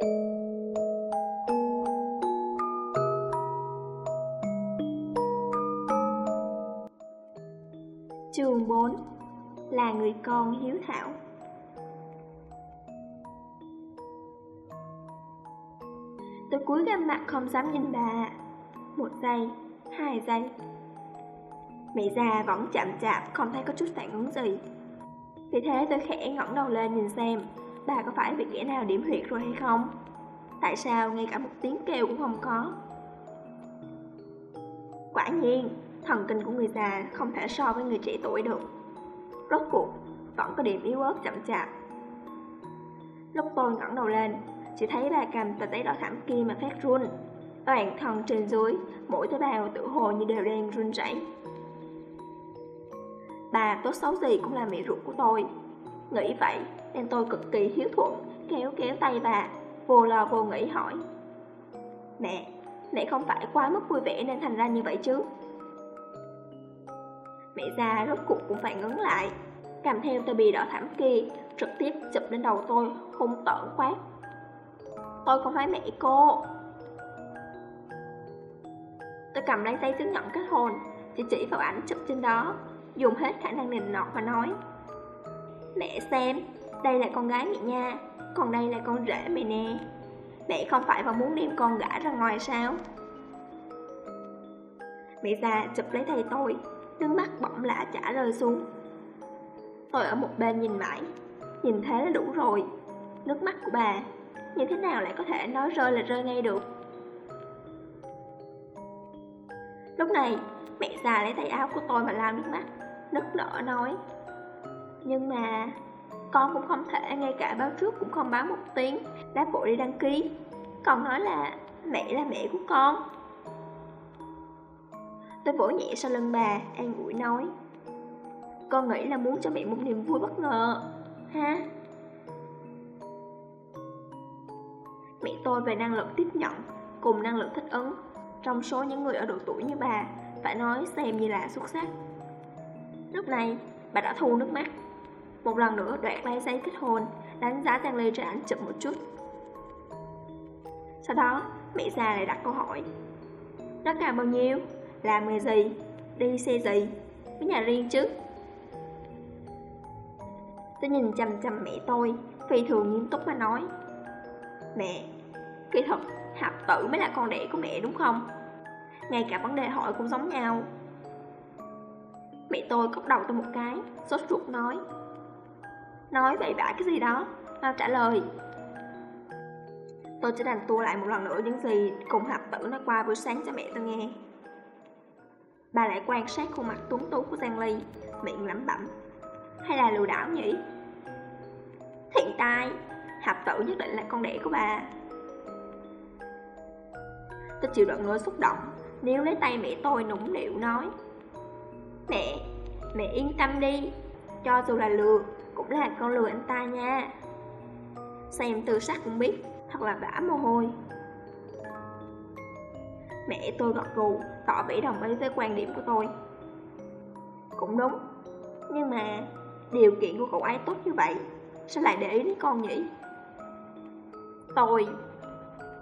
Chương 4 Là người con hiếu thảo. Tôi cúi găm mặt không dám nhìn bà. Một giây, hai giây. Mẹ già vẫn chậm chạp, không thấy có chút phản ứng gì. Vì thế tôi khẽ ngẩng đầu lên nhìn xem. Bà có phải bị kẻ nào điểm huyệt rồi hay không? Tại sao ngay cả một tiếng kêu cũng không có? Quả nhiên, thần kinh của người già không thể so với người trẻ tuổi được. Rốt cuộc, vẫn có điểm yếu ớt chậm chạp. Lúc tôi ngẩng đầu lên, chỉ thấy bà cầm tờ giấy đỏ thảm kia mà phát run. Toàn thân trên dưới, mỗi tế bào tự hồ như đều đang run rẩy. Bà tốt xấu gì cũng là mẹ ruột của tôi. Nghĩ vậy nên tôi cực kỳ hiếu thuận Kéo kéo tay bà Vô lo vô nghĩ hỏi. Mẹ, mẹ không phải quá mức vui vẻ nên thành ra như vậy chứ? Mẹ già rốt cuộc cũng phải ngấn lại Cầm theo tờ bì đỏ thảm kia Trực tiếp chụp lên đầu tôi Hung tợn quát. Tôi không phải mẹ cô. Tôi cầm lấy giấy chứng nhận kết hôn Chỉ chỉ vào ảnh chụp trên đó Dùng hết khả năng nịnh nọt và nói. Mẹ xem, Đây là con gái mẹ nha, Còn đây là con rể mẹ nè. Mẹ không phải và muốn đem con gã ra ngoài sao? Mẹ già chụp lấy tay tôi, Nước mắt bỗng lạ chả rơi xuống. Tôi ở một bên nhìn mãi, Nhìn thế là đủ rồi. Nước mắt của bà, Như thế nào lại có thể nói rơi là rơi ngay được? Lúc này, Mẹ già lấy tay áo của tôi mà lao nước mắt, Nức nở nói. Nhưng mà Con cũng không thể, ngay cả báo trước cũng không báo một tiếng. Đã vội đi đăng ký. Còn nói là Mẹ là mẹ của con. Tôi vỗ nhẹ sau lưng bà, An ủi nói. Con nghĩ là muốn cho mẹ một niềm vui bất ngờ. Ha? Mẹ tôi về năng lực tiếp nhận, Cùng năng lực thích ứng. Trong số những người ở độ tuổi như bà, Phải nói xem như là xuất sắc. Lúc này, bà đã thu nước mắt. Một lần nữa đoạt lấy giấy kết hôn Đánh giá Giang Ly trên ảnh chụp một chút Sau đó mẹ già lại đặt câu hỏi Nó cao bao nhiêu? Làm nghề gì? Đi xe gì? với nhà riêng chứ? Tôi nhìn chằm chằm mẹ tôi Phi thường nghiêm túc mà nói Mẹ, kỳ thật hạp tử mới là con đẻ của mẹ đúng không? Ngay cả vấn đề hỏi cũng giống nhau Mẹ tôi cốc đầu tôi một cái Sốt ruột nói Nói bậy bạ cái gì đó? Mau trả lời. Tôi chỉ đành tua lại một lần nữa những gì Cùng hạp tử nói qua buổi sáng cho mẹ tôi nghe. Bà lại quan sát khuôn mặt tuấn tú của Giang Ly Miệng lẩm bẩm. Hay là lừa đảo nhỉ? Thiện tai Hạp tử nhất định là con đẻ của bà. Tôi chịu đựng ngỡ xúc động Nếu lấy tay mẹ tôi nũng nịu nói. Mẹ, mẹ yên tâm đi Cho dù là lừa cũng là con lừa anh ta nha. Xem từ sắc cũng biết, Thật là vã mồ hôi. Mẹ tôi gật gù, Tỏ vẻ đồng ý với quan điểm của tôi. Cũng đúng, Nhưng mà Điều kiện của cậu ấy tốt như vậy, Sao lại để ý đến con nhỉ? Tôi,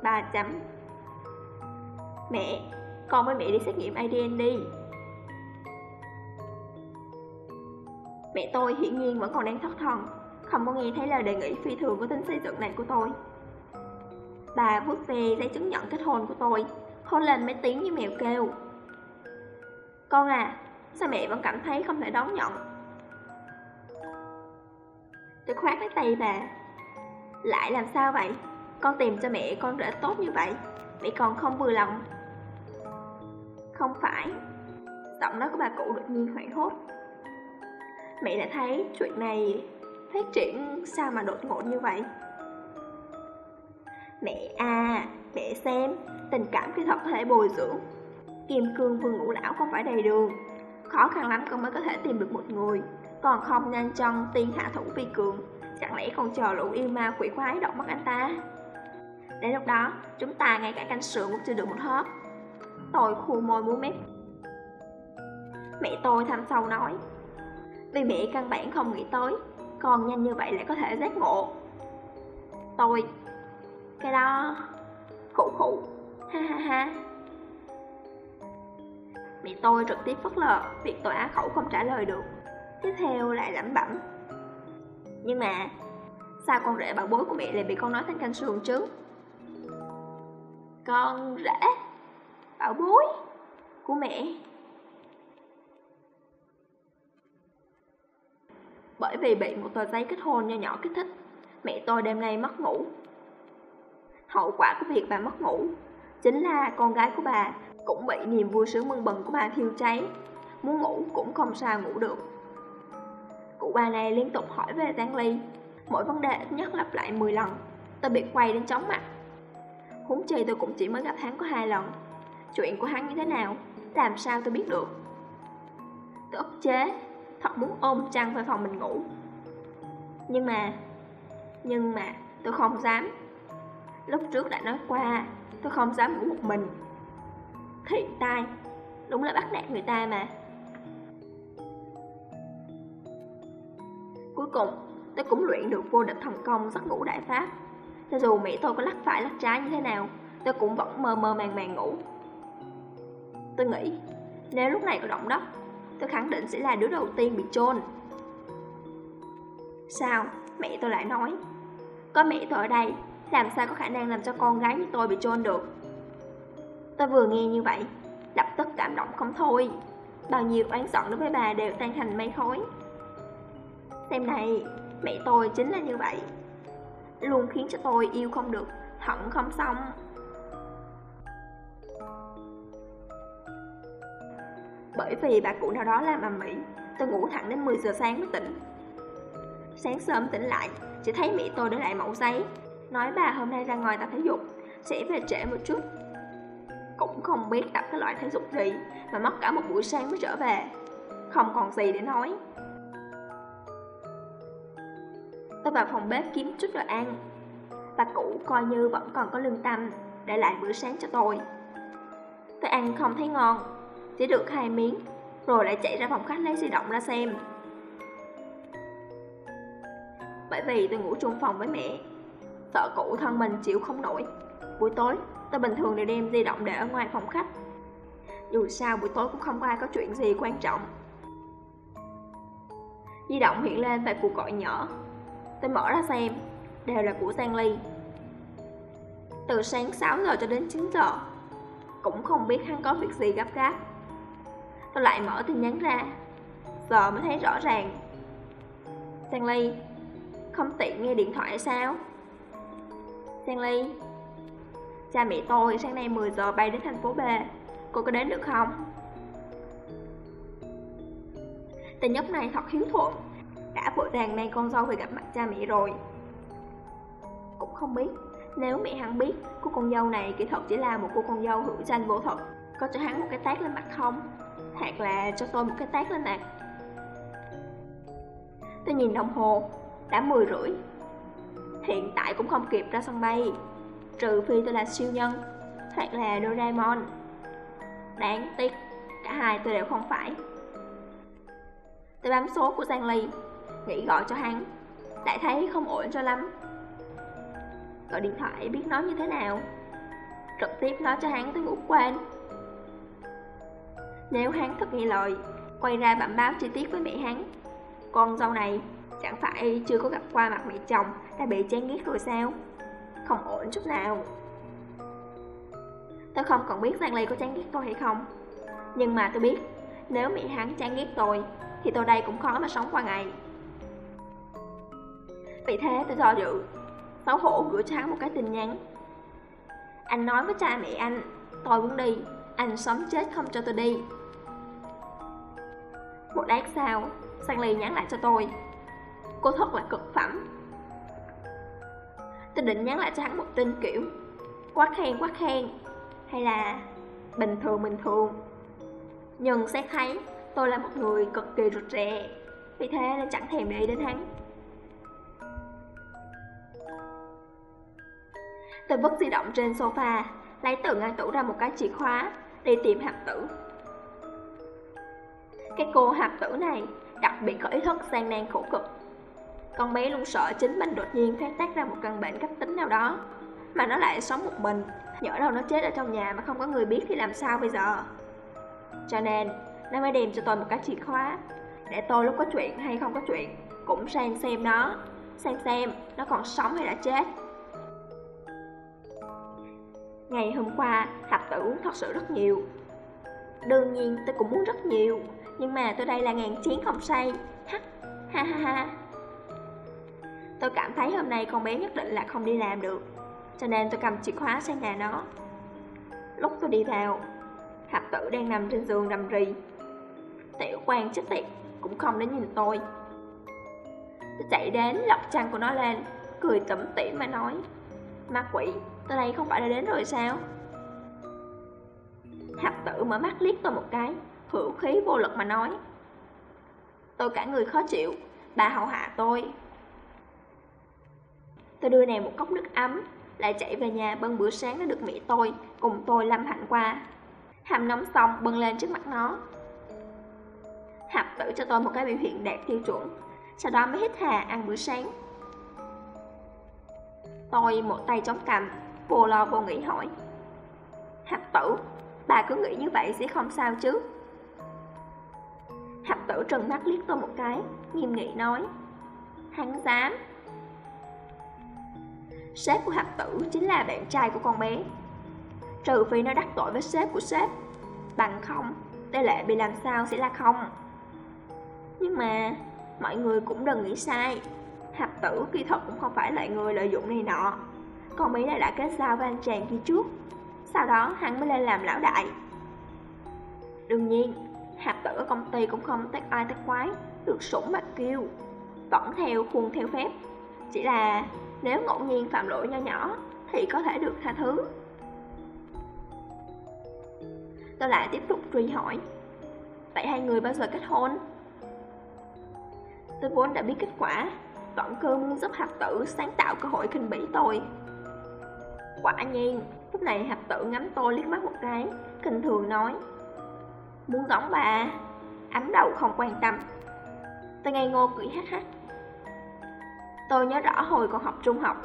Ba chấm. Mẹ, Con với mẹ đi xét nghiệm ADN đi. Mẹ tôi hiển nhiên vẫn còn đang thất thần. Không có nghe thấy lời đề nghị phi thường của tính xây dựng này của tôi. Bà vuốt về giấy chứng nhận kết hôn của tôi Hôn lên mấy tiếng như mèo kêu. Con à, sao mẹ vẫn cảm thấy không thể đón nhận? Tôi khoát lấy tay bà. Lại làm sao vậy? Con tìm cho mẹ con rể tốt như vậy Mẹ còn không vừa lòng. Không phải. Giọng nói của bà cụ đột nhiên hoảng hốt. Mẹ đã thấy chuyện này phát triển sao mà đột ngột như vậy? Mẹ à, mẹ xem, tình cảm kỹ thuật có thể bồi dưỡng. Kim cương vương ngũ lão không phải đầy đường. Khó khăn lắm con mới có thể tìm được một người. Còn không nhanh chân tiên hạ thủ vi cường Chẳng lẽ còn chờ lũ yêu ma quỷ quái động mắt anh ta? Đến lúc đó, chúng ta ngay cả canh sườn cũng chưa được một hớp. Tôi khu môi muốn mép. Mẹ tôi thăm sâu nói. Vì mẹ căn bản không nghĩ tới Con nhanh như vậy lại có thể giác ngộ Tôi Cái đó... Khủ khủ, ha ha ha. Mẹ tôi trực tiếp phớt lờ việc tôi á khẩu không trả lời được. Tiếp theo lại lẩm bẩm. Nhưng mà, sao con rể bảo bối của mẹ lại bị con nói thành canh sườn chứ? Con rể? Bảo bối? Của mẹ? Bởi vì bị một tờ giấy kết hôn nho nhỏ kích thích, mẹ tôi đêm nay mất ngủ. Hậu quả của việc bà mất ngủ chính là con gái của bà cũng bị niềm vui sướng mừng bừng của bà thiêu cháy, muốn ngủ cũng không sao ngủ được. Cụ bà này liên tục hỏi về Giang Ly, mỗi vấn đề ít nhất lặp lại 10 lần, tôi bị quay đến chóng mặt. Huống chi tôi cũng chỉ mới gặp hắn có hai lần, chuyện của hắn như thế nào, làm sao tôi biết được. Tôi ức chế, thật muốn ôm chăn về phòng mình ngủ. Nhưng mà, nhưng mà tôi không dám. Lúc trước đã nói qua, tôi không dám ngủ một mình. thiện tai, đúng là bắt nạt người ta mà. Cuối cùng, tôi cũng luyện được vô địch thần công giấc ngủ đại pháp. Cho dù mẹ tôi có lắc phải lắc trái như thế nào, tôi cũng vẫn mơ mơ màng màng ngủ. Tôi nghĩ, nếu lúc này có động đất, tôi khẳng định sẽ là đứa đầu tiên bị chôn. Sao? Mẹ tôi lại nói. Có mẹ tôi ở đây, làm sao có khả năng làm cho con gái như tôi bị chôn được? Tôi vừa nghe như vậy, lập tức cảm động không thôi. Bao nhiêu oán giận đối với bà đều tan thành mây khói. Xem này, mẹ tôi chính là như vậy. Luôn khiến cho tôi yêu không được, hận không xong. Bởi vì bà cụ nào đó làm ầm mỹ, tôi ngủ thẳng đến 10 giờ sáng mới tỉnh. Sáng sớm tỉnh lại, chỉ thấy mẹ tôi để lại mẫu giấy, nói bà hôm nay ra ngoài tập thể dục, sẽ về trễ một chút. Cũng không biết tập cái loại thể dục gì mà mất cả một buổi sáng mới trở về. Không còn gì để nói. Tôi vào phòng bếp kiếm chút đồ ăn. Bà cụ coi như vẫn còn có lương tâm, để lại bữa sáng cho tôi. Tôi ăn không thấy ngon, chỉ được hai miếng, rồi lại chạy ra phòng khách lấy di động ra xem. Bởi vì tôi ngủ chung phòng với mẹ, sợ cụ thân mình chịu không nổi. Buổi tối, tôi bình thường đều đem di động để ở ngoài phòng khách. Dù sao buổi tối cũng không có ai có chuyện gì quan trọng. Di động hiện lên vài cuộc gọi nhỏ. Tôi mở ra xem, đều là của sang Ly. Từ sáng 6 giờ cho đến 9 giờ, cũng không biết hắn có việc gì gấp gáp. Tôi lại mở tin nhắn ra. Giờ mới thấy rõ ràng. Stanley Ly Không tiện nghe điện thoại sao? Stanley Ly Cha mẹ tôi sáng nay 10 giờ bay đến thành phố B. Cô có đến được không? Tên nhóc này thật hiếu thuận Đã vội vàng mang con dâu về gặp mặt cha mẹ rồi. Cũng không biết, Nếu mẹ hắn biết Cô con dâu này kỳ thật chỉ là một cô con dâu hữu danh vô thật Có cho hắn một cái tát lên mặt không? Hoặc là cho tôi một cái tát lên mặt Tôi nhìn đồng hồ, Đã 10 rưỡi. Hiện tại cũng không kịp ra sân bay, Trừ phi tôi là siêu nhân Hoặc là Doraemon. Đáng tiếc, Cả hai tôi đều không phải. Tôi bấm số của Giang Ly Nghĩ gọi cho hắn Lại thấy không ổn cho lắm. Gọi điện thoại, biết nói như thế nào? Trực tiếp nói cho hắn tôi ngủ quên nếu hắn thật nghe lời, quay ra bẩm báo chi tiết với mẹ hắn. Con dâu này chẳng phải chưa có gặp qua mặt mẹ chồng đã bị chán ghét rồi sao? Không ổn chút nào. Tôi không còn biết Giang Ly có chán ghét tôi hay không. Nhưng mà tôi biết, nếu mẹ hắn chán ghét tôi, thì tôi đây cũng khó mà sống qua ngày. Vì thế tôi do dự, xấu hổ gửi cho hắn một cái tin nhắn. Anh nói với cha mẹ anh, tôi muốn đi, anh sống chết không cho tôi đi. Một lát sau, Stanley nhắn lại cho tôi. Cô thật là cực phẩm. Tôi định nhắn lại cho hắn một tin kiểu Quá khen quá khen. Hay là bình thường bình thường. Nhưng xét thấy tôi là một người cực kỳ rụt rè Vì thế nên chẳng thèm để ý đến hắn. Tôi vứt di động trên sofa Lấy từ ngăn tủ ra một cái chìa khóa Đi tìm hạt tử cái cô hạp tử này đặc biệt có ý thức sang nan khổ cực. Con bé luôn sợ chính mình đột nhiên phát tác ra một căn bệnh cấp tính nào đó, Mà nó lại sống một mình, Nhỡ đâu nó chết ở trong nhà mà không có người biết thì làm sao bây giờ? Cho nên, nó mới đem cho tôi một cái chìa khóa, Để tôi lúc có chuyện hay không có chuyện Cũng sang xem nó Xem xem nó còn sống hay đã chết. Ngày hôm qua hạp tử uống thật sự rất nhiều. Đương nhiên, tôi cũng muốn rất nhiều. Nhưng mà tôi đây là ngàn chén không say. Hắc ha ha ha. Tôi cảm thấy hôm nay con bé nhất định là không đi làm được. Cho nên tôi cầm chìa khóa sang nhà nó. Lúc tôi đi vào Thập tử đang nằm trên giường nằm rì. Tiểu quan chết tiệt Cũng không đến nhìn tôi. Tôi chạy đến lọc chăn của nó lên Cười tẩm tỉm mà nói Ma quỷ, tôi đây không phải đã đến rồi sao? Thập tử mở mắt liếc tôi một cái. Hữu khí vô lực mà nói. Tôi cả người khó chịu, Bà hậu hạ tôi. Tôi đưa nàng một cốc nước ấm, Lại chạy về nhà bưng bữa sáng đã được mẹ tôi, Cùng tôi lâm hạnh qua. Hàm nóng xong, bưng lên trước mặt nó. Hạp tử cho tôi một cái biểu hiện đạt tiêu chuẩn, Sau đó mới hít hà ăn bữa sáng. Tôi một tay chống cằm, Vô lo vô nghĩ hỏi. Hạp tử, Bà cứ nghĩ như vậy sẽ không sao chứ? Hạp tử trừng mắt liếc tôi một cái, Nghiêm nghị nói. Hắn dám. Sếp của hạp tử chính là bạn trai của con bé. Trừ phi nó đắc tội với sếp của sếp. Bằng không Tỷ lệ bị làm sao sẽ là không. Nhưng mà, Mọi người cũng đừng nghĩ sai. Hạp tử kỳ thật cũng không phải loại người lợi dụng này nọ. Con bé đã đã kết giao với anh chàng kia trước. Sau đó, hắn mới lên làm lão đại. Đương nhiên Hạp tử ở công ty cũng không tác ai tác quái, Được sủng mà kêu. Vẫn theo khuôn theo phép, Chỉ là nếu ngẫu nhiên phạm lỗi nho nhỏ Thì có thể được tha thứ. Tôi lại tiếp tục truy hỏi, Vậy hai người bao giờ kết hôn? Tôi vốn đã biết kết quả Vẫn cơ muốn giúp hạt tử sáng tạo cơ hội kinh bỉ tôi. Quả nhiên, Lúc này hạt tử ngắm tôi liếc mắt một cái Kinh thường nói Muốn giống bà Ấm đầu không quan tâm. Tôi ngây ngô cười hát hát. Tôi nhớ rõ hồi còn học trung học.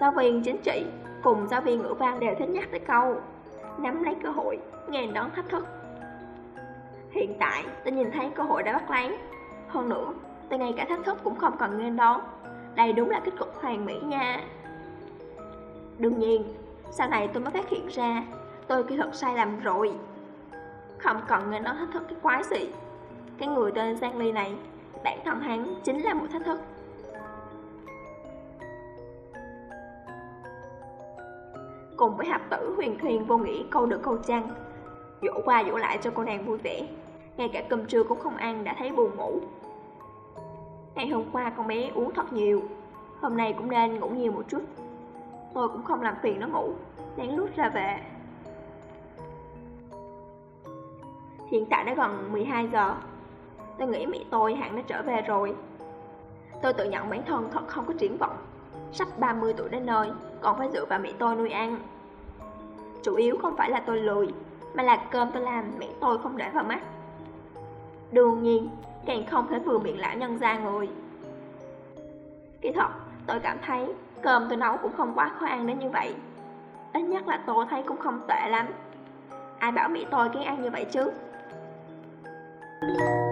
Giáo viên chính trị cùng giáo viên ngữ văn đều thích nhắc tới câu Nắm lấy cơ hội, ngàn đón thách thức. Hiện tại tôi nhìn thấy cơ hội đã bắt lấy. Hơn nữa, tôi ngay cả thách thức cũng không cần nên đón. Đây đúng là kết cục hoàn mỹ nha. Đương nhiên, sau này tôi mới phát hiện ra Tôi kỹ thuật sai lầm rồi. Không cần nên nó thách thức cái quái gì Cái người tên Giang Ly này, Bản thân hắn chính là một thách thức. Cùng với hạp tử huyền thuyền vô nghĩ câu được câu chăng Dỗ qua dỗ lại cho cô nàng vui vẻ. Ngay cả cơm trưa cũng không ăn đã thấy buồn ngủ. Ngày hôm qua con bé uống thật nhiều, Hôm nay cũng nên ngủ nhiều một chút. Tôi cũng không làm phiền nó ngủ, Lén lút ra về. Hiện tại đã gần 12 giờ. Tôi nghĩ mẹ tôi hẳn đã trở về rồi. Tôi tự nhận bản thân thật không có triển vọng. Sắp 30 tuổi đến nơi, Còn phải dựa vào mẹ tôi nuôi ăn. Chủ yếu không phải là tôi lười, Mà là cơm tôi làm mẹ tôi không để vào mắt. Đương nhiên, Càng không thể vừa miệng lão nhân ra người Kỳ thật, Tôi cảm thấy cơm tôi nấu cũng không quá khó ăn đến như vậy. Ít nhất là tôi thấy cũng không tệ lắm. Ai bảo mẹ tôi kiếm ăn như vậy chứ? Chương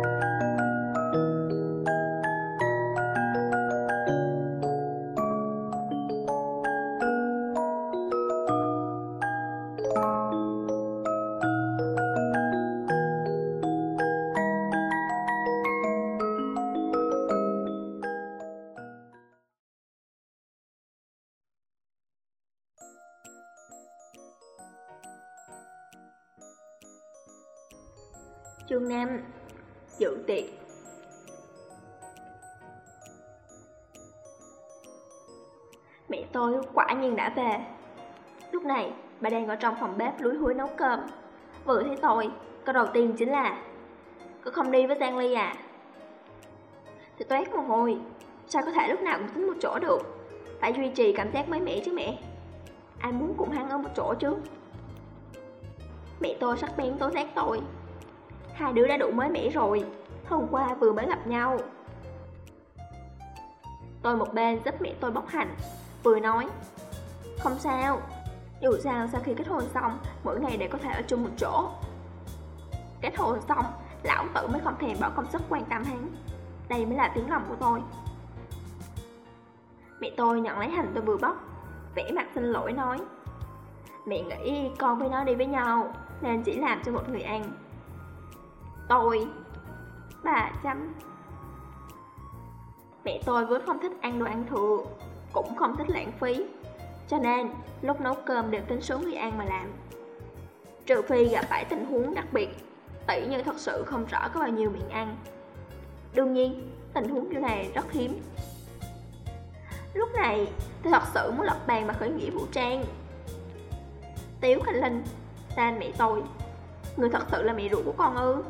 ở trong phòng bếp lúi húi nấu cơm. Vừa thấy tôi, Câu đầu tiên chính là Cô không đi với Giang Ly à? Thì toát một hồi Sao có thể lúc nào cũng tính một chỗ được? Phải duy trì cảm giác mới mẻ chứ mẹ. Ai muốn cùng hắn ở một chỗ chứ. Mẹ tôi sắc bén tố giác tôi. Hai đứa đã đủ mới mẻ rồi, Hôm qua vừa mới gặp nhau. Tôi một bên giúp mẹ tôi bóc hành, Vừa nói, Không sao dù sao, sau khi kết hôn xong, Mỗi ngày đều có thể ở chung một chỗ. Kết hôn xong, Lão tử mới không thèm bỏ công sức quan tâm hắn. Đây mới là tiếng lòng của tôi. Mẹ tôi nhận lấy hành tôi vừa bóc Vẽ mặt xin lỗi nói. Mẹ nghĩ con với nó đi với nhau, Nên chỉ làm cho một người ăn. Tôi, Bà chăm. Mẹ tôi vốn không thích ăn đồ ăn thừa, Cũng không thích lãng phí. Cho nên lúc nấu cơm đều tính số người ăn mà làm. Trừ phi gặp phải tình huống đặc biệt Tỷ như thật sự không rõ có bao nhiêu miệng ăn. Đương nhiên, tình huống như này rất hiếm. Lúc này, tôi thật sự muốn lập bàn mà khởi nghĩa vũ trang. Tiếu Khánh Linh, ta mẹ tôi Người thật sự là mẹ ruột của con ư?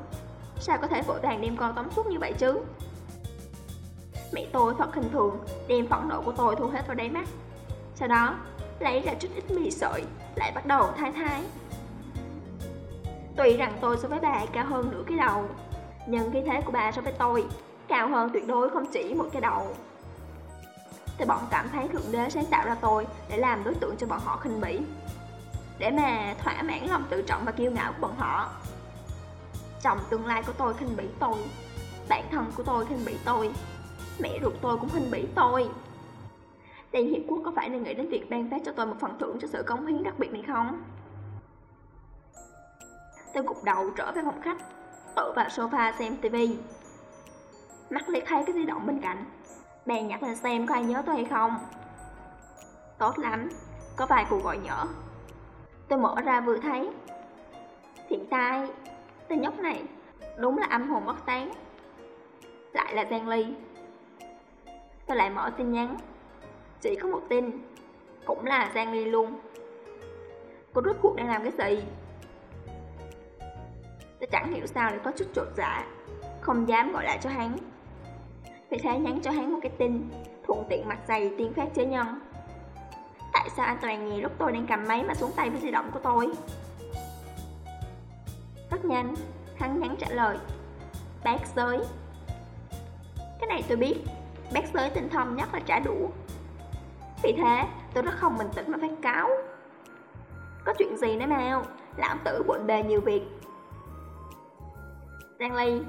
Sao có thể vội vàng đem con tóm suốt như vậy chứ? Mẹ tôi thật khinh thường Đem phẫn nộ của tôi thu hết vào đáy mắt. Sau đó, lấy ra chút ít mì sợi, Lại bắt đầu thái thái. Tuy rằng tôi so với bà cao hơn nửa cái đầu, Nhưng khí thế của bà so với tôi Cao hơn tuyệt đối không chỉ một cái đầu. Thì bọn cảm thấy Thượng Đế sáng tạo ra tôi Để làm đối tượng cho bọn họ khinh bỉ, Để mà thỏa mãn lòng tự trọng và kiêu ngạo của bọn họ. Chồng tương lai của tôi khinh bỉ tôi Bản thân của tôi khinh bỉ tôi, Mẹ ruột tôi cũng khinh bỉ tôi. Liên Hiệp Quốc có phải nên nghĩ đến việc ban phát cho tôi một phần thưởng cho sự cống hiến đặc biệt này không? Tôi gục đầu trở về phòng khách Tự vào sofa xem tivi Mắt liếc thấy cái di động bên cạnh. Bèn nhặt lên xem có ai nhớ tôi hay không. Tốt lắm, Có vài cuộc gọi nhỡ Tôi mở ra vừa thấy. Thiện tai, Tên nhóc này, Đúng là âm hồn bất tán. Lại là Giang Ly. Tôi lại mở tin nhắn. Chỉ có một tin Cũng là Giang Ly luôn. Cô rốt cuộc đang làm cái gì? Tôi chẳng hiểu sao lại có chút trột dạ Không dám gọi lại cho hắn. Vì thế nhắn cho hắn một cái tin, Thuận tiện mặt dày tiên phát chế nhân. Tại sao anh toàn nghe lúc tôi đang cầm máy mà xuống tay với di động của tôi? Rất nhanh, Hắn nhắn trả lời, Bác giới Cái này tôi biết, Bác giới tinh thông nhất là trả đũa vì thế, tôi rất không bình tĩnh mà phát cáo. Có chuyện gì nữa nào? Lão tử bộn bề nhiều việc. Giang Ly,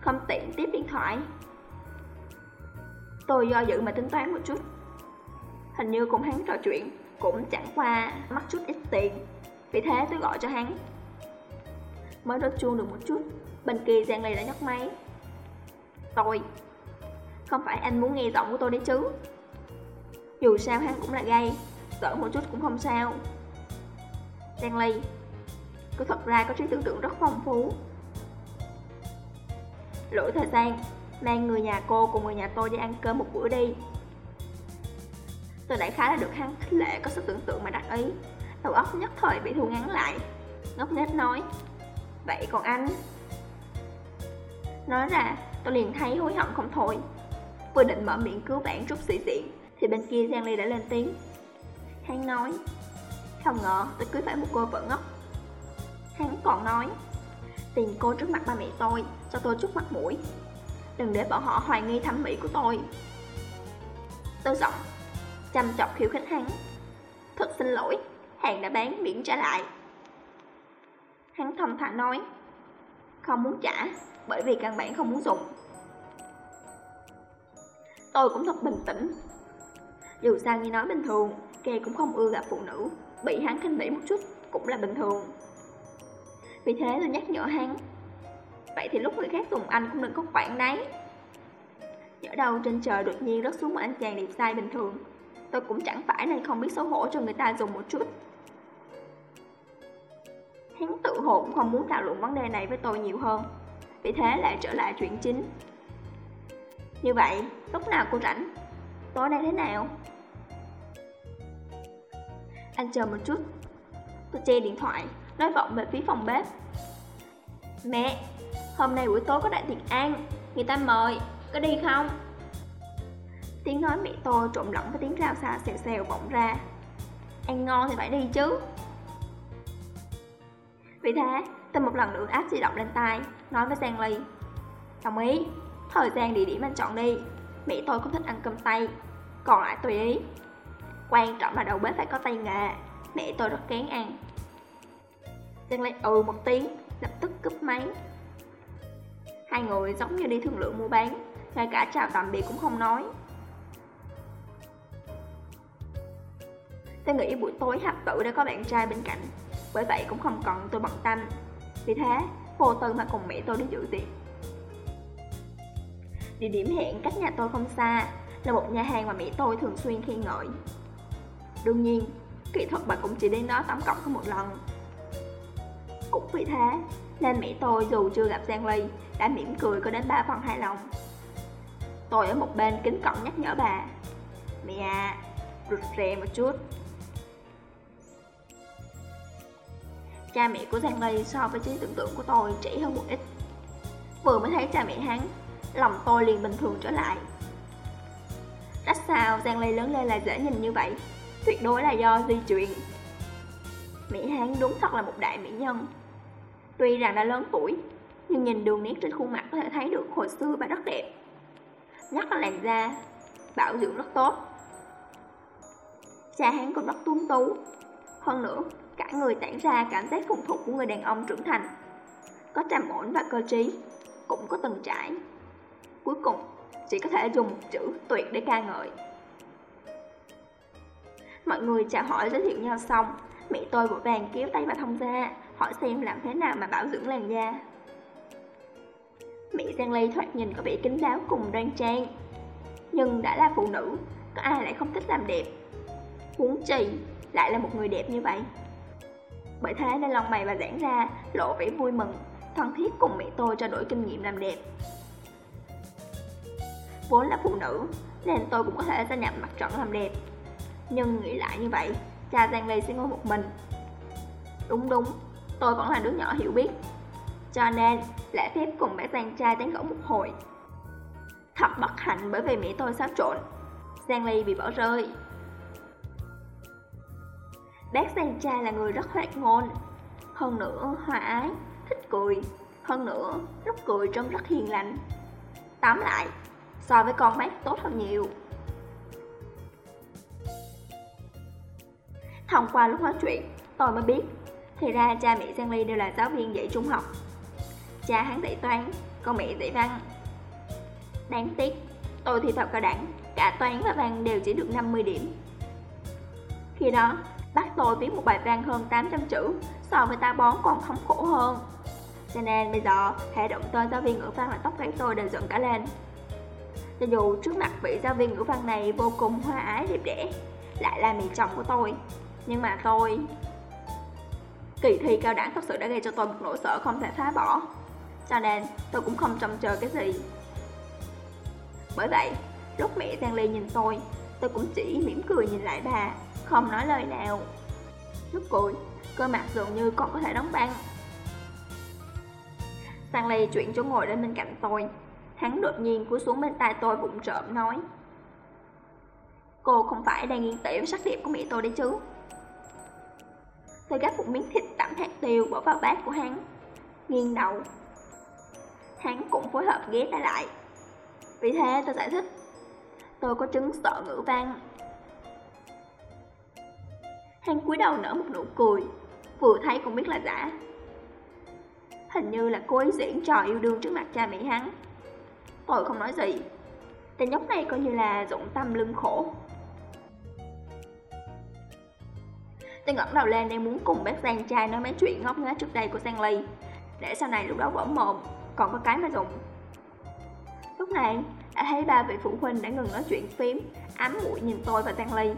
Không tiện tiếp điện thoại. Tôi do dự mà tính toán một chút. Hình như cùng hắn trò chuyện Cũng chẳng qua mất chút ít tiền. Vì thế tôi gọi cho hắn. Mới đốt chuông được một chút, Bên kia Giang Ly đã nhấc máy. Tôi, Không phải anh muốn nghe giọng của tôi đấy chứ. Dù sao hắn cũng là gay Giỡn một chút cũng không sao. Stanley, Ly Cô thật ra có trí tưởng tượng rất phong phú. Lỗi thời gian Mang người nhà cô cùng người nhà tôi đi ăn cơm một bữa đi. Tôi đại khá là được hắn khích lệ có sức tưởng tượng mà đắc ý. Đầu óc nhất thời bị thu ngắn lại Ngốc nghếch nói Vậy còn anh? Nói ra tôi liền thấy hối hận không thôi. Vừa định mở miệng cứu bạn rút sĩ diện thì bên kia Giang Ly đã lên tiếng. Hắn nói, Không ngờ tôi cưới phải một cô vợ ngốc. Hắn còn nói, Tìm cô trước mặt ba mẹ tôi, Cho tôi chút mặt mũi. Đừng để bọn họ hoài nghi thẩm mỹ của tôi. Tôi giọng, Chăm chọc khiêu khích hắn Thật xin lỗi, Hàng đã bán miễn trả lại. Hắn thầm thả nói, Không muốn trả, Bởi vì căn bản không muốn dùng. Tôi cũng thật bình tĩnh. Dù sao như nói bình thường Kê cũng không ưa gặp phụ nữ. Bị hắn khinh bỉ một chút Cũng là bình thường. Vì thế tôi nhắc nhở hắn. Vậy thì lúc người khác dùng anh cũng đừng có khoảng đấy Nhỡ đầu trên trời đột nhiên rớt xuống một anh chàng đẹp sai bình thường Tôi cũng chẳng phải nên không biết xấu hổ cho người ta dùng một chút. Hắn tự hồ cũng không muốn thảo luận vấn đề này với tôi nhiều hơn Vì thế lại trở lại chuyện chính. Như vậy, lúc nào cô rảnh? Tối nay thế nào? Anh chờ một chút. Tôi che điện thoại, nói vọng về phía phòng bếp. Mẹ, hôm nay buổi tối có đại tiệc ăn Người ta mời, có đi không? Tiếng nói mẹ tôi trộn lẫn với tiếng rau xà xèo xèo vọng ra. Ăn ngon thì phải đi chứ. Vì thế, tôi một lần nữa áp di động lên tay, nói với Giang Ly. Đồng ý, thời gian địa điểm anh chọn đi. Mẹ tôi không thích ăn cơm tay Còn lại tùy ý. Quan trọng là đầu bếp phải có tay nghề. Mẹ tôi rất kén ăn. Giang lại ừ một tiếng Lập tức cúp máy. Hai người giống như đi thương lượng mua bán Ngay cả chào tạm biệt cũng không nói. Tôi nghĩ buổi tối hạp tử đã có bạn trai bên cạnh Bởi vậy cũng không cần tôi bận tâm. Vì thế, vô tư mà cùng mẹ tôi đi dự tiệc. Địa điểm hẹn cách nhà tôi không xa Là một nhà hàng mà mẹ tôi thường xuyên khen ngợi. Đương nhiên, kỹ thuật bà cũng chỉ đến đó tổng cộng có một lần. Cũng vì thế, nên mẹ tôi dù chưa gặp Giang Ly Đã mỉm cười có đến ba phần hài lòng. Tôi ở một bên kính cẩn nhắc nhở bà Mẹ à, rụt rè một chút. Cha mẹ của Giang Ly so với trí tưởng tượng của tôi trễ hơn một ít. Vừa mới thấy cha mẹ hắn Lòng tôi liền bình thường trở lại. Cách sao Giang Ly lớn lên là dễ nhìn như vậy? Tuyệt đối là do di truyền. Mỹ hán đúng thật là một đại mỹ nhân. Tuy rằng đã lớn tuổi, Nhưng nhìn đường nét trên khuôn mặt có thể thấy được hồi xưa bà rất đẹp. Nhất là làn da, Bảo dưỡng rất tốt. Cha hắn cũng rất tuấn tú. Hơn nữa, cả người tản ra cảm giác phùng thục của người đàn ông trưởng thành. Có trầm ổn và cơ trí, Cũng có từng trải. Cuối cùng, chỉ có thể dùng chữ tuyệt để ca ngợi. Mọi người chào hỏi giới thiệu nhau xong. Mẹ tôi vội vàng kéo tay bà thông ra, Hỏi xem làm thế nào mà bảo dưỡng làn da. Mẹ Giang Ly thoạt nhìn có vẻ kính đáo cùng đoan trang. Nhưng đã là phụ nữ Có ai lại không thích làm đẹp? Huống chi lại là một người đẹp như vậy. Bởi thế nên lòng mày bà giãn ra Lộ vẻ vui mừng Thân thiết cùng mẹ tôi trao đổi kinh nghiệm làm đẹp. Vốn là phụ nữ Nên tôi cũng có thể gia nhập mặt trận làm đẹp. Nhưng nghĩ lại như vậy Cha Giang Ly sẽ ngồi một mình. Đúng đúng Tôi vẫn là đứa nhỏ hiểu biết. Cho nên lẽ phép cùng bé Giang trai tán gẫu một hồi. Thật bất hạnh bởi vì mẹ tôi xáo trộn. Giang Ly bị bỏ rơi. Bác Giang trai là người rất hoạt ngôn. Hơn nữa hòa ái, thích cười. Hơn nữa lúc cười trông rất hiền lành. Tóm lại, so với con bác tốt hơn nhiều. Thông qua lúc nói chuyện, tôi mới biết. Thì ra cha mẹ Giang Ly đều là giáo viên dạy trung học. Cha hắn dạy toán, con mẹ dạy văn. Đáng tiếc, tôi thi vào cao đẳng Cả toán và văn đều chỉ được 50 điểm. Khi đó, bắt tôi viết một bài văn hơn 800 chữ So với ta bón còn thống khổ hơn. Cho nên bây giờ, hệ động tên giáo viên ngữ văn là tóc gáy tôi đều dựng cả lên. Cho dù trước mặt vị giáo viên ngữ văn này vô cùng hoa ái đẹp đẽ Lại là mẹ chồng của tôi nhưng mà tôi Kỳ thi cao đẳng thật sự đã gây cho tôi một nỗi sợ không thể phá bỏ. Cho nên tôi cũng không trông chờ cái gì. Bởi vậy, lúc mẹ Giang Ly nhìn tôi Tôi cũng chỉ mỉm cười nhìn lại bà Không nói lời nào. Lúc cười, cơ mặt dường như còn có thể đóng băng. Giang Ly chuyển chỗ ngồi lên bên cạnh tôi. Hắn đột nhiên cúi xuống bên tai tôi bụng trộm nói Cô không phải đang nghiên tỉ với sắc đẹp của mẹ tôi đấy chứ? Tôi gắp một miếng thịt tẩm hạt tiêu bỏ vào bát của hắn. Nghiêng đầu. Hắn cũng phối hợp ghé tay lại. Vì thế tôi giải thích. Tôi có chứng sợ ngữ văn. Hắn cúi đầu nở một nụ cười, Vừa thấy cũng biết là giả. Hình như là cô ấy diễn trò yêu đương trước mặt cha mẹ hắn. Tôi không nói gì. Tên nhóc này coi như là dụng tâm lưng khổ. Tôi ngẩng đầu lên đang muốn cùng bác Giang trai nói mấy chuyện ngốc nghếch trước đây của Giang Ly. Để sau này lúc đó vỡ mồm, còn có cái mà dùng Lúc này, đã thấy ba vị phụ huynh đã ngừng nói chuyện phím Ám mũi nhìn tôi và Giang Ly.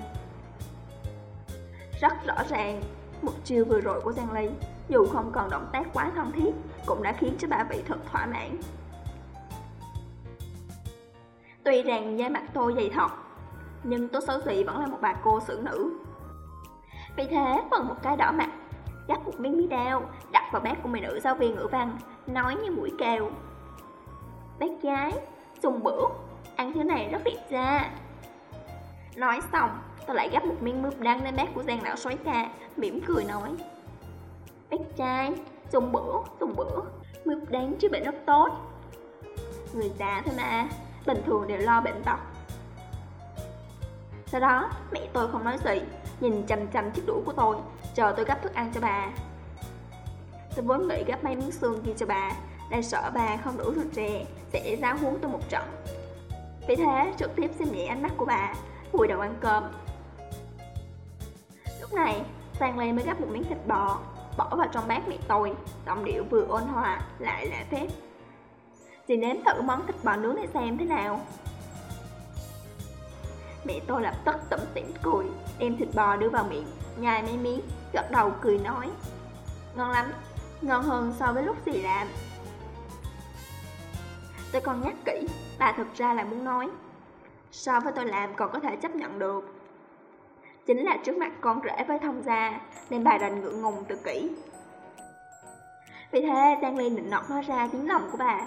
Rất rõ ràng, một chiều vừa rồi của Giang Ly Dù không còn động tác quá thân thiết Cũng đã khiến cho ba vị thật thỏa mãn. Tuy rằng da mặt tôi dày thật Nhưng tốt xấu gì vẫn là một bà cô xử nữ vì thế, phần một cái đỏ mặt, gắp một miếng bí đao, đặt vào bát của mẹ nữ giáo viên ngữ văn, nói như mũi kèo. Bác gái, dùng bữa, ăn thứ này rất đẹp da. Nói xong, tôi lại gắp một miếng mướp đăng lên bát của Giang lão xoáy ca, mỉm cười nói. Bác trai, dùng bữa, dùng bữa, mướp đắng chứ bệnh rất tốt. Người già thôi mà, bình thường đều lo bệnh tật. Sau đó, mẹ tôi không nói gì, nhìn chằm chằm chiếc đũa của tôi, chờ tôi gấp thức ăn cho bà. Tôi vốn nghĩ gấp mấy miếng xương kia cho bà, đang sợ bà không đủ thịt rè, sẽ giáo huấn tôi một trận. Vì thế, trực tiếp xem nhẹ ánh mắt của bà, vùi đầu ăn cơm. Lúc này, Stanley mới gấp một miếng thịt bò, bỏ vào trong bát mẹ tôi, giọng điệu vừa ôn hòa, lại lạ phép. Chị nếm thử món thịt bò nướng này xem thế nào. Mẹ tôi lập tức tẩm tỉm cười, đem thịt bò đưa vào miệng, nhai mấy miếng, gật đầu cười nói. Ngon lắm, ngon hơn so với lúc gì làm. Tôi còn nhắc kỹ, bà thực ra là muốn nói. So với tôi làm còn có thể chấp nhận được. Chính là trước mặt con rể với thông gia, nên bà đành ngượng ngùng tự kỹ. Vì thế, Giang Ly định nọt nói ra tiếng lòng của bà.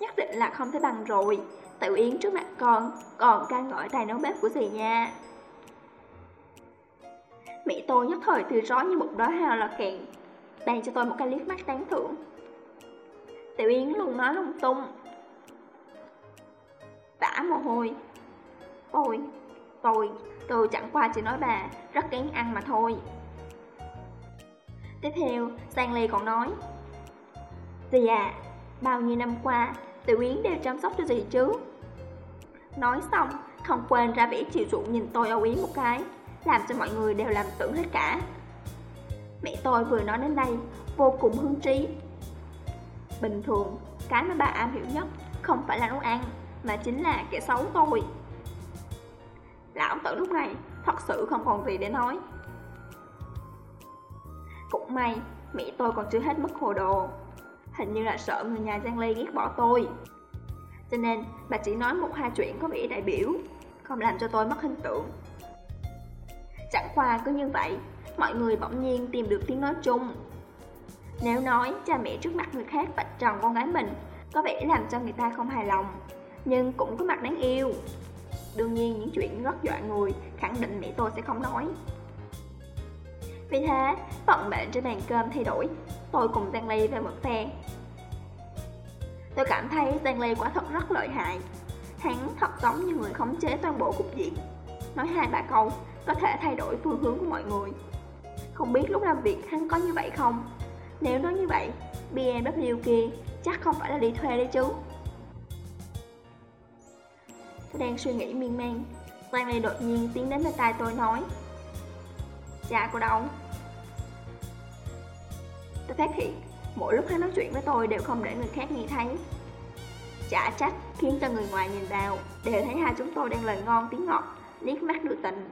Nhất định là không thể bằng rồi, Tiểu Yến trước mặt con, còn ca ngợi tài nấu bếp của dì nha. Mẹ tôi nhất thời từ rói như một đóa hoa là kèn, bàn cho tôi một cái liếc mắt tán thưởng. Tiểu Yến luôn nói lung tung. Tả mồ hôi. Tôi, tôi, tôi chẳng qua chỉ nói bà, rất kén ăn mà thôi. Tiếp theo, Stanley còn nói Dì à, bao nhiêu năm qua, Tiểu Yến đều chăm sóc cho dì chứ Nói xong, không quên ra vẻ chịu chuộng nhìn tôi âu yếm một cái Làm cho mọi người đều làm tưởng hết cả. Mẹ tôi vừa nói đến đây, vô cùng hứng trí. Bình thường, cái mà bà am hiểu nhất không phải là nấu ăn Mà chính là kẻ xấu tôi. Lão tử lúc này thật sự không còn gì để nói. Cũng may, mẹ tôi còn chưa hết mất hồ đồ. Hình như là sợ người nhà Giang Ly ghét bỏ tôi. Cho nên bà chỉ nói một hai chuyện có vẻ đại biểu Không làm cho tôi mất hình tượng. Chẳng qua cứ như vậy Mọi người bỗng nhiên tìm được tiếng nói chung. Nếu nói cha mẹ trước mặt người khác vạch tròn con gái mình Có vẻ làm cho người ta không hài lòng Nhưng cũng có mặt đáng yêu. Đương nhiên những chuyện rất dọa người Khẳng định mẹ tôi sẽ không nói. Vì thế, vận mệnh trên bàn cơm thay đổi Tôi cùng Giang Ly về một phe. Tôi cảm thấy Stanley quả thật rất lợi hại. Hắn thật giống như người khống chế toàn bộ cục diện. Nói hai ba câu, Có thể thay đổi phương hướng của mọi người. Không biết lúc làm việc hắn có như vậy không? Nếu nói như vậy BMW kia chắc không phải là đi thuê đấy chứ. Tôi đang suy nghĩ miên man. Stanley đột nhiên tiến đến bên tai tôi nói Cha của đâu Tôi phát hiện mỗi lúc hắn nói chuyện với tôi đều không để người khác nghe thấy. Chả trách khiến cho người ngoài nhìn vào, Đều thấy hai chúng tôi đang lời ngon tiếng ngọt, Liếc mắt đưa tình.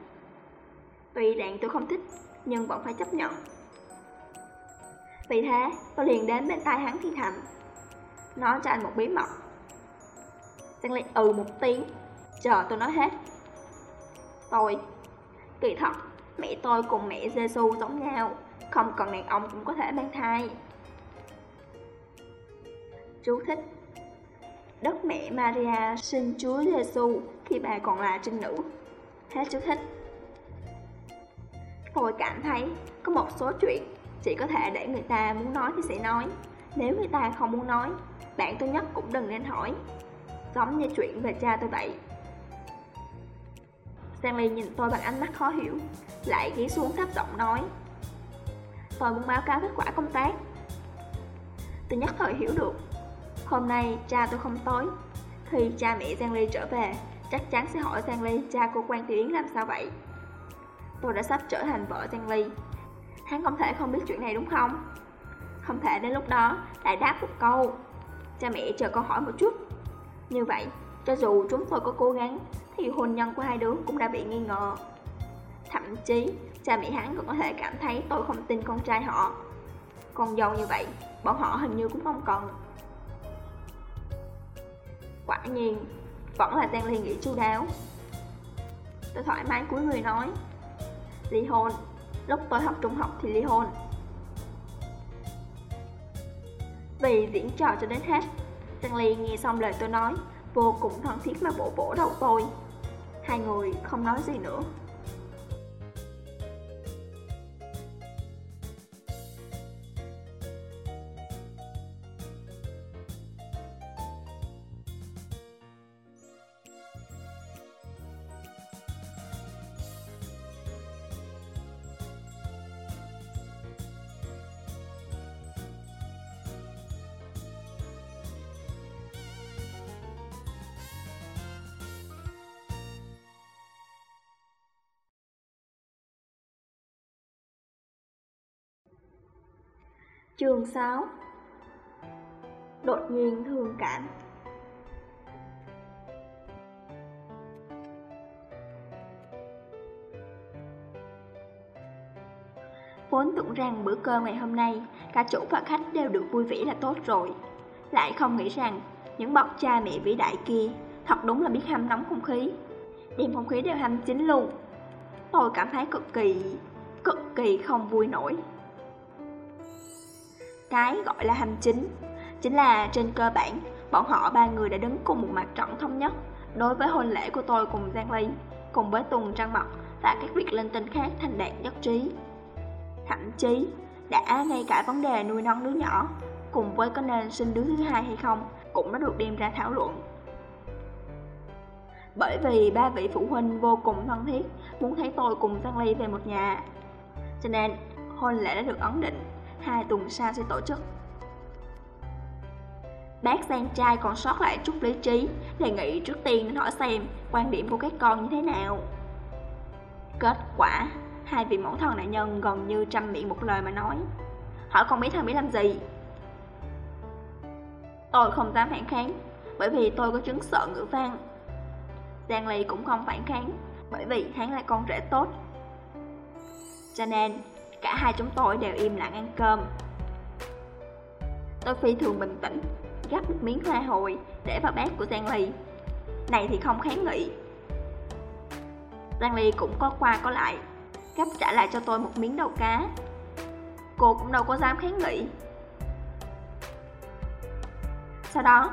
Tuy rằng tôi không thích, Nhưng vẫn phải chấp nhận. Vì thế, tôi liền đến bên tai hắn thì thầm. Nói cho anh một bí mật. Giang lại ừ một tiếng, Chờ tôi nói hết. Tôi, Kỳ thật, Mẹ tôi cùng mẹ Giêsu giống nhau, Không cần đàn ông cũng có thể mang thai. Chú thích. Đất mẹ Maria sinh Chúa Giêsu khi bà còn là trinh nữ. Hết chú thích. Tôi cảm thấy có một số chuyện chỉ có thể để người ta muốn nói thì sẽ nói. Nếu người ta không muốn nói, bạn tôi nhất cũng đừng nên hỏi. Giống như chuyện về cha tôi vậy. Stanley nhìn tôi bằng ánh mắt khó hiểu Lại ghé xuống thấp giọng nói. Tôi muốn báo cáo kết quả công tác. Tôi nhất thời hiểu được Hôm nay cha tôi không tối Khi cha mẹ Giang Ly trở về, Chắc chắn sẽ hỏi Giang Ly, cha cô quan Tiểu làm sao vậy? Tôi đã sắp trở thành vợ Giang Ly. Hắn không thể không biết chuyện này đúng không? Không thể đến lúc đó lại đáp một câu. Cha mẹ chờ con hỏi một chút. Như vậy, cho dù chúng tôi có cố gắng, Thì hôn nhân của hai đứa cũng đã bị nghi ngờ. Thậm chí, Cha mẹ hắn cũng có thể cảm thấy tôi không tin con trai họ. Con dâu như vậy, Bọn họ hình như cũng không cần. Quả nhiên, Vẫn là Giang Ly nghĩ chu đáo. Tôi thoải mái cuối người nói Ly hôn Lúc tôi học trung học thì ly hôn Vì diễn trò cho đến hết Giang Ly nghe xong lời tôi nói, Vô cùng thân thiết mà vỗ vỗ đầu tôi. Hai người không nói gì nữa. Chương 6 Đột nhiên thương cảm Vốn tưởng rằng bữa cơm ngày hôm nay, cả chủ và khách đều được vui vẻ là tốt rồi. Lại không nghĩ rằng, những bậc cha mẹ vĩ đại kia thật đúng là biết hâm nóng không khí. Đem không khí đều hâm chín luôn. Tôi cảm thấy cực kỳ, cực kỳ không vui nổi. Cái gọi là hành chính, chính là trên cơ bản, bọn họ ba người đã đứng cùng một mặt trận thống nhất đối với hôn lễ của tôi cùng Giang Ly, cùng với Tùng Trăng Mật và các việc linh tinh khác thành đạt nhất trí. Thậm chí, đã ngay cả vấn đề nuôi non đứa nhỏ, cùng với có nên sinh đứa thứ hai hay không, cũng đã được đem ra thảo luận. Bởi vì ba vị phụ huynh vô cùng thân thiết, muốn thấy tôi cùng Giang Ly về một nhà. Cho nên, hôn lễ đã được ấn định, hai tuần sau sẽ tổ chức. Bác Giang trai còn sót lại chút lý trí, đề nghị trước tiên nên hỏi xem quan điểm của các con như thế nào. Kết quả, Hai vị mẫu thần đại nhân gần như trăm miệng một lời mà nói Hỏi con bé thần bé làm gì Tôi không dám phản kháng Bởi vì tôi có chứng sợ ngữ văn Giang Ly cũng không phản kháng Bởi vì hắn là con rể tốt Cho nên Cả hai chúng tôi đều im lặng ăn cơm. Tôi phi thường bình tĩnh Gắp một miếng hoa hồi Để vào bát của Giang Ly. Này thì không kháng nghị. Giang Ly cũng có qua có lại gấp trả lại cho tôi một miếng đầu cá. Cô cũng đâu có dám kháng nghị. Sau đó,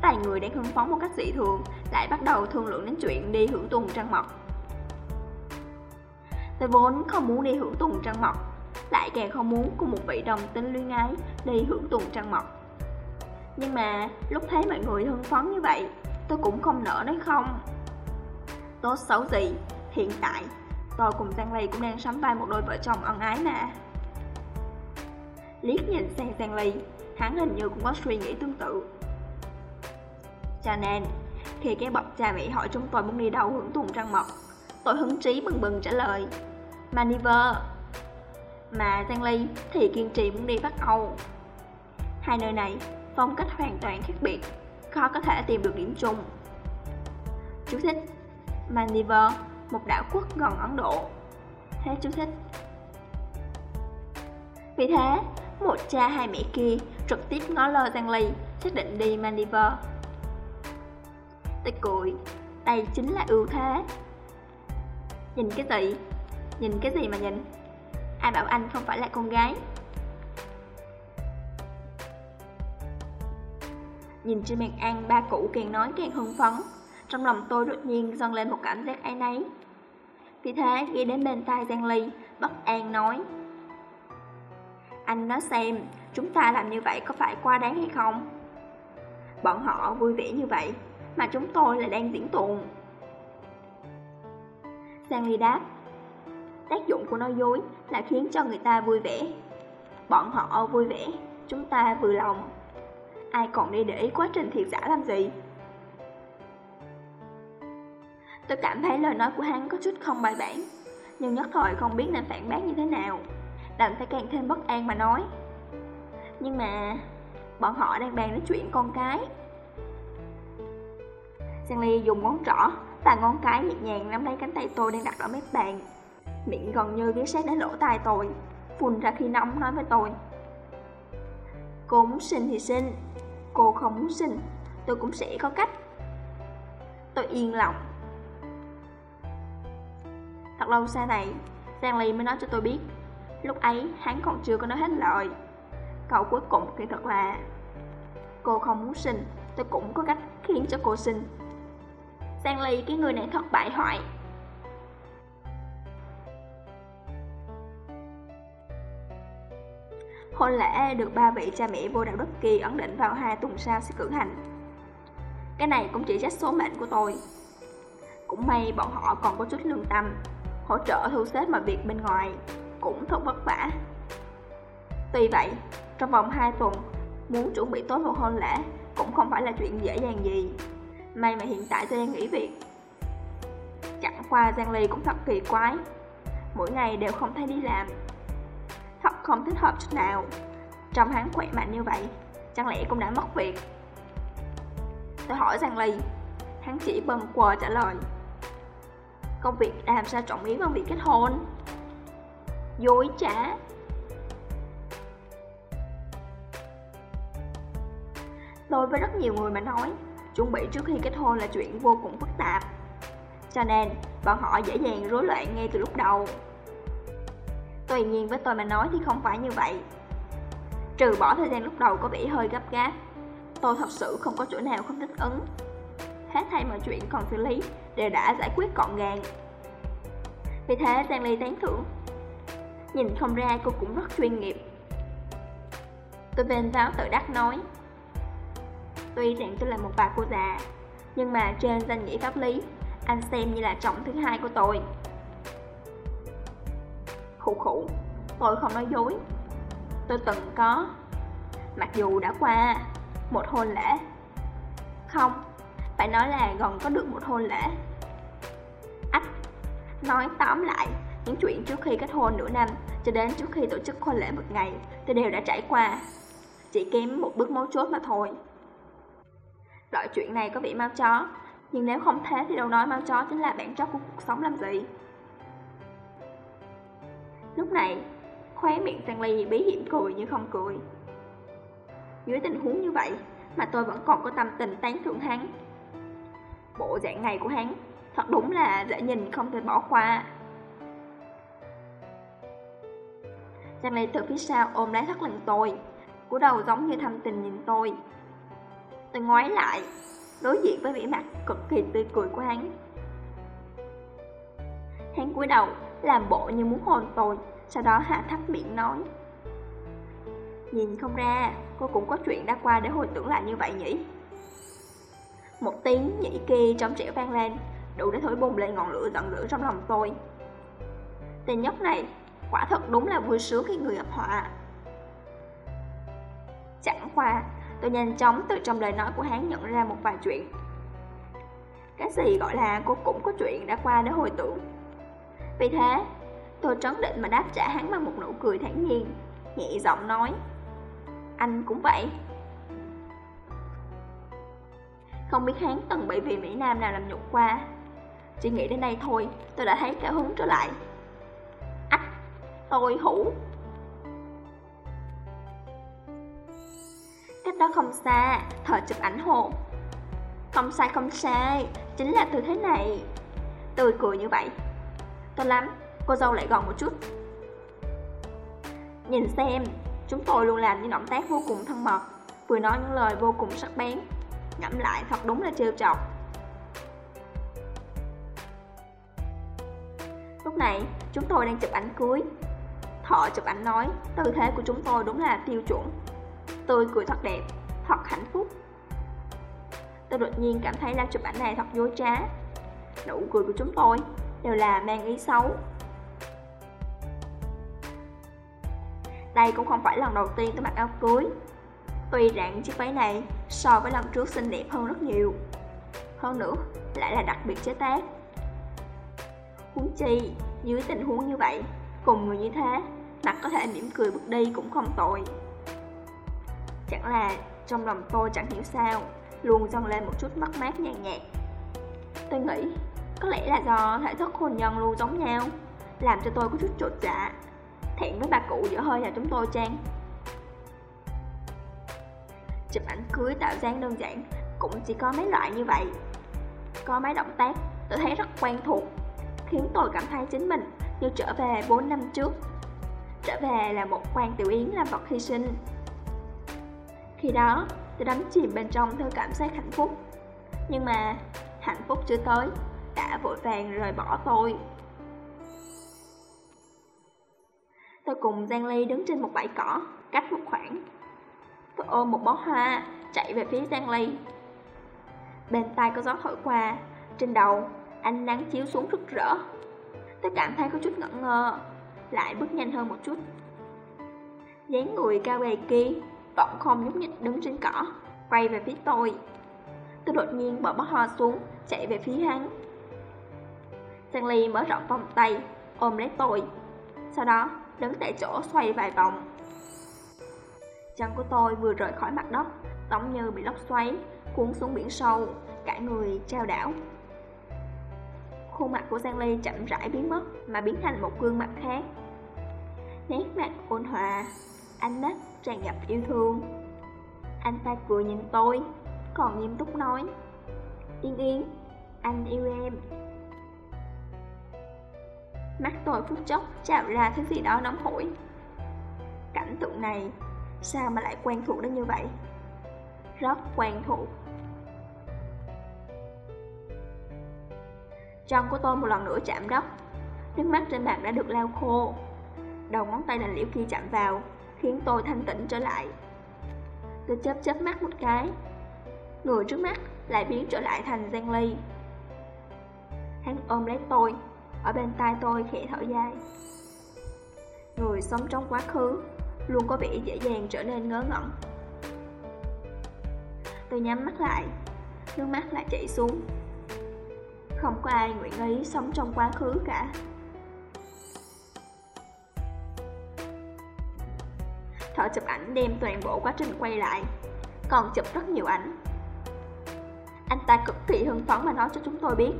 tài người đang hưng phấn một cách dị thường Lại bắt đầu thương lượng đến chuyện đi hưởng tuần trăng mật Tôi vốn không muốn đi hưởng tuần trăng mật Lại càng không muốn cùng một vị đồng tính luyên ái đi hưởng tuần trăng mật Nhưng mà lúc thấy mọi người hưng phấn như vậy, Tôi cũng không nỡ nói không. Tốt xấu gì, Hiện tại Tôi cùng Giang Ly cũng đang sắm vai một đôi vợ chồng ân ái mà. Liếc nhìn sang Giang Ly, Hắn hình như cũng có suy nghĩ tương tự. Cho nên, Khi cái bậc cha mẹ hỏi chúng tôi muốn đi đâu hưởng tuần trăng mật Tôi hứng trí bừng bừng trả lời Maniver Mà Giang Ly thì kiên trì muốn đi Bắc Âu Hai nơi này phong cách hoàn toàn khác biệt Khó có thể tìm được điểm chung Chú thích Maniver một đảo quốc gần Ấn Độ. Thế chú thích. Vì thế, một cha hai mẹ kia trực tiếp ngó lơ Giang Ly, xác định đi Maldives. Tôi cười, đây chính là ưu thế. Nhìn cái gì? Nhìn cái gì mà nhìn? Ai bảo anh không phải là con gái? Nhìn trên bàn ăn, ba cụ càng nói càng hưng phấn. Trong lòng tôi đột nhiên dâng lên một cảm giác ai nấy. Vì thế ghi đến bên tai Giang Ly Bất an nói Anh nói xem Chúng ta làm như vậy có phải quá đáng hay không Bọn họ vui vẻ như vậy Mà chúng tôi lại đang diễn tuồng Giang Ly đáp. Tác dụng của nói dối là khiến cho người ta vui vẻ. Bọn họ vui vẻ, Chúng ta vừa lòng. Ai còn đi để ý quá trình thiệt giả làm gì? Tôi cảm thấy lời nói của hắn có chút không bài bản, Nhưng nhất thời không biết nên phản bác như thế nào. Đành phải càng thêm bất an mà nói. Nhưng mà, Bọn họ đang bàn nói chuyện con cái. Giang Ly dùng ngón trỏ và ngón cái nhẹ nhàng nắm lấy cánh tay tôi đang đặt ở mép bàn. Miệng gần như ghé sát đến lỗ tai tôi Phun ra khi nóng nói với tôi. Cô muốn sinh thì sinh Cô không muốn sinh Tôi cũng sẽ có cách. Tôi yên lòng. Thật lâu sau này, Giang Ly mới nói cho tôi biết. Lúc ấy hắn còn chưa có nói hết lời. Cậu cuối cùng thì thật là Cô không muốn sinh Tôi cũng có cách khiến cho cô sinh Sang Ly cái người này thất bại hoại Hôn lễ được ba vị cha mẹ vô đạo đức kỳ ấn định vào hai tuần sau sẽ cử hành Cái này cũng chỉ trách số mệnh của tôi Cũng may bọn họ còn có chút lương tâm hỗ trợ thu xếp mọi việc bên ngoài cũng thật vất vả. Tuy vậy, trong vòng 2 tuần, muốn chuẩn bị tốt một hôn lễ cũng không phải là chuyện dễ dàng gì. May mà hiện tại tôi đang nghỉ việc. Chẳng qua Giang Ly cũng thật kỳ quái, mỗi ngày đều không thấy đi làm. Thật không thích hợp chút nào. Trong hắn khỏe mạnh như vậy Chẳng lẽ cũng đã mất việc Tôi hỏi Giang Ly Hắn chỉ bần quờ trả lời Công việc làm sao trọng yếu hơn việc kết hôn Dối trá Đối với rất nhiều người mà nói Chuẩn bị trước khi kết hôn là chuyện vô cùng phức tạp. Cho nên, bọn họ dễ dàng rối loạn ngay từ lúc đầu. Tuy nhiên với tôi mà nói thì không phải như vậy. Trừ bỏ thời gian lúc đầu có vẻ hơi gấp gáp, Tôi thật sự không có chỗ nào không thích ứng. Hết thay mọi chuyện còn xử lý, đều đã giải quyết gọn gàng. Vì thế, Giang Ly tán thưởng. Nhìn không ra cô cũng rất chuyên nghiệp. Tôi bên giáo tự đắc nói. Tuy rằng tôi là một bà cô già, Nhưng mà trên danh nghĩa pháp lý, Anh xem như là chồng thứ hai của tôi. Khủ khủ Tôi không nói dối. Tôi từng có, Mặc dù đã qua Một hôn lễ. Không, Phải nói là gần có được một hôn lễ. Ách, Nói tóm lại, Những chuyện trước khi kết hôn nửa năm Cho đến trước khi tổ chức hôn lễ một ngày, Tôi đều đã trải qua. Chỉ kém một bước mấu chốt mà thôi. Loại chuyện này có vẻ mau chó. Nhưng nếu không thế thì đâu nói mau chó chính là bản chất của cuộc sống làm gì. Lúc này, Khóe miệng Stanley bí hiểm cười như không cười. Dưới tình huống như vậy Mà tôi vẫn còn có tâm tình tán thưởng hắn. Bộ dạng này của hắn Thật đúng là dễ nhìn không thể bỏ qua. Stanley từ phía sau ôm lấy thắt lưng tôi, cúi đầu giống như thăm tình nhìn tôi. Tôi ngoái lại, Đối diện với vẻ mặt cực kỳ tươi cười của hắn. Hắn cúi đầu, Làm bộ như muốn hôn tôi Sau đó hạ thấp miệng nói. Nhìn không ra, Cô cũng có chuyện đã qua để hồi tưởng lại như vậy nhỉ? Một tiếng nhảy kia trong trẻo vang lên, Đủ để thổi bùng lên ngọn lửa giận dữ trong lòng tôi. Tên nhóc này, Quả thật đúng là vui sướng khi người gặp họa. Chẳng qua Tôi nhanh chóng từ trong lời nói của hắn nhận ra một vài chuyện. Cái gì gọi là cô cũng có chuyện đã qua để hồi tưởng. Vì thế, tôi trấn định mà đáp trả hắn bằng một nụ cười thản nhiên Nhẹ giọng nói Anh cũng vậy. Không biết hắn từng bị vì Mỹ Nam nào làm nhục qua. Chỉ nghĩ đến đây thôi, tôi đã thấy cả hứng trở lại. Ách, tôi hủ. Cách đó không xa, thợ chụp ảnh hồ Không sai không sai, chính là tư thế này. Tôi cười như vậy. Tốt lắm, cô dâu lại gọn một chút. Nhìn xem, chúng tôi luôn làm những động tác vô cùng thân mật Vừa nói những lời vô cùng sắc bén. Ngẫm lại thật đúng là trêu chọc. Lúc này, chúng tôi đang chụp ảnh cưới. Thọ chụp ảnh nói, tư thế của chúng tôi đúng là tiêu chuẩn. Tôi cười thật đẹp, thật hạnh phúc. Tôi đột nhiên cảm thấy lan chụp ảnh này thật dối trá. Nụ cười của chúng tôi đều là mang ý xấu. Đây cũng không phải lần đầu tiên tôi mặc áo cưới. Tuy rằng chiếc váy này so với lần trước xinh đẹp hơn rất nhiều. Hơn nữa, lại là đặc biệt chế tác. Huống chi, dưới tình huống như vậy Cùng người như thế, mặt có thể mỉm cười bước đi cũng không tội Chẳng là trong lòng tôi chẳng hiểu sao, Luôn dâng lên một chút mất mát nhàn nhạt. Tôi nghĩ, Có lẽ là do thể thức hôn nhân luôn giống nhau, Làm cho tôi có chút trột dạ. Thẹn với bà cụ giữa hơi nhà chúng tôi trang Chụp ảnh cưới tạo dáng đơn giản, Cũng chỉ có mấy loại như vậy. Có mấy động tác, tôi thấy rất quen thuộc, Khiến tôi cảm thấy chính mình như trở về 4 năm trước. Trở về là một quan tiểu yến làm vật hy sinh khi đó, tôi đắm chìm bên trong theo cảm giác hạnh phúc. Nhưng mà, hạnh phúc chưa tới Đã vội vàng rời bỏ tôi. Tôi cùng Giang Ly đứng trên một bãi cỏ Cách một khoảng. Tôi ôm một bó hoa Chạy về phía Giang Ly. Bên tai có gió thổi qua Trên đầu ánh nắng chiếu xuống rực rỡ. Tôi cảm thấy có chút ngẩn ngơ Lại bước nhanh hơn một chút. Dáng người cao gầy kia vẫn không nhúc nhích đứng trên cỏ Quay về phía tôi Tôi đột nhiên bỏ bó hoa xuống Chạy về phía hắn Stanley mở rộng vòng tay Ôm lấy tôi Sau đó đứng tại chỗ xoay vài vòng Chân của tôi vừa rời khỏi mặt đất, giống như bị lốc xoáy, cuốn xuống biển sâu, cả người trao đảo. Khuôn mặt của Giang Ly chậm rãi biến mất mà biến thành một gương mặt khác. Nét mặt ôn hòa, ánh mắt tràn ngập yêu thương. Anh ta cười nhìn tôi, còn nghiêm túc nói Yên yên, anh yêu em. Mắt tôi phút chốc trào ra thứ gì đó nóng hổi. Cảnh tượng này Sao mà lại quen thuộc đến như vậy? Rất quen thuộc. Chân của tôi một lần nữa chạm đất Nước mắt trên bàn đã được lau khô. Đầu ngón tay lạnh liễu kia chạm vào. Khiến tôi thanh tịnh trở lại. Tôi chớp chớp mắt một cái. Người trước mắt lại biến trở lại thành Giang Ly. Hắn ôm lấy tôi, Ở bên tai tôi khẽ thở dài. Người sống trong quá khứ Luôn có vẻ dễ dàng trở nên ngớ ngẩn. Tôi nhắm mắt lại, Nước mắt lại chảy xuống. Không có ai nguyện ý sống trong quá khứ cả. Thợ chụp ảnh đem toàn bộ quá trình quay lại. Còn chụp rất nhiều ảnh. Anh ta cực kỳ hưng phấn mà nói cho chúng tôi biết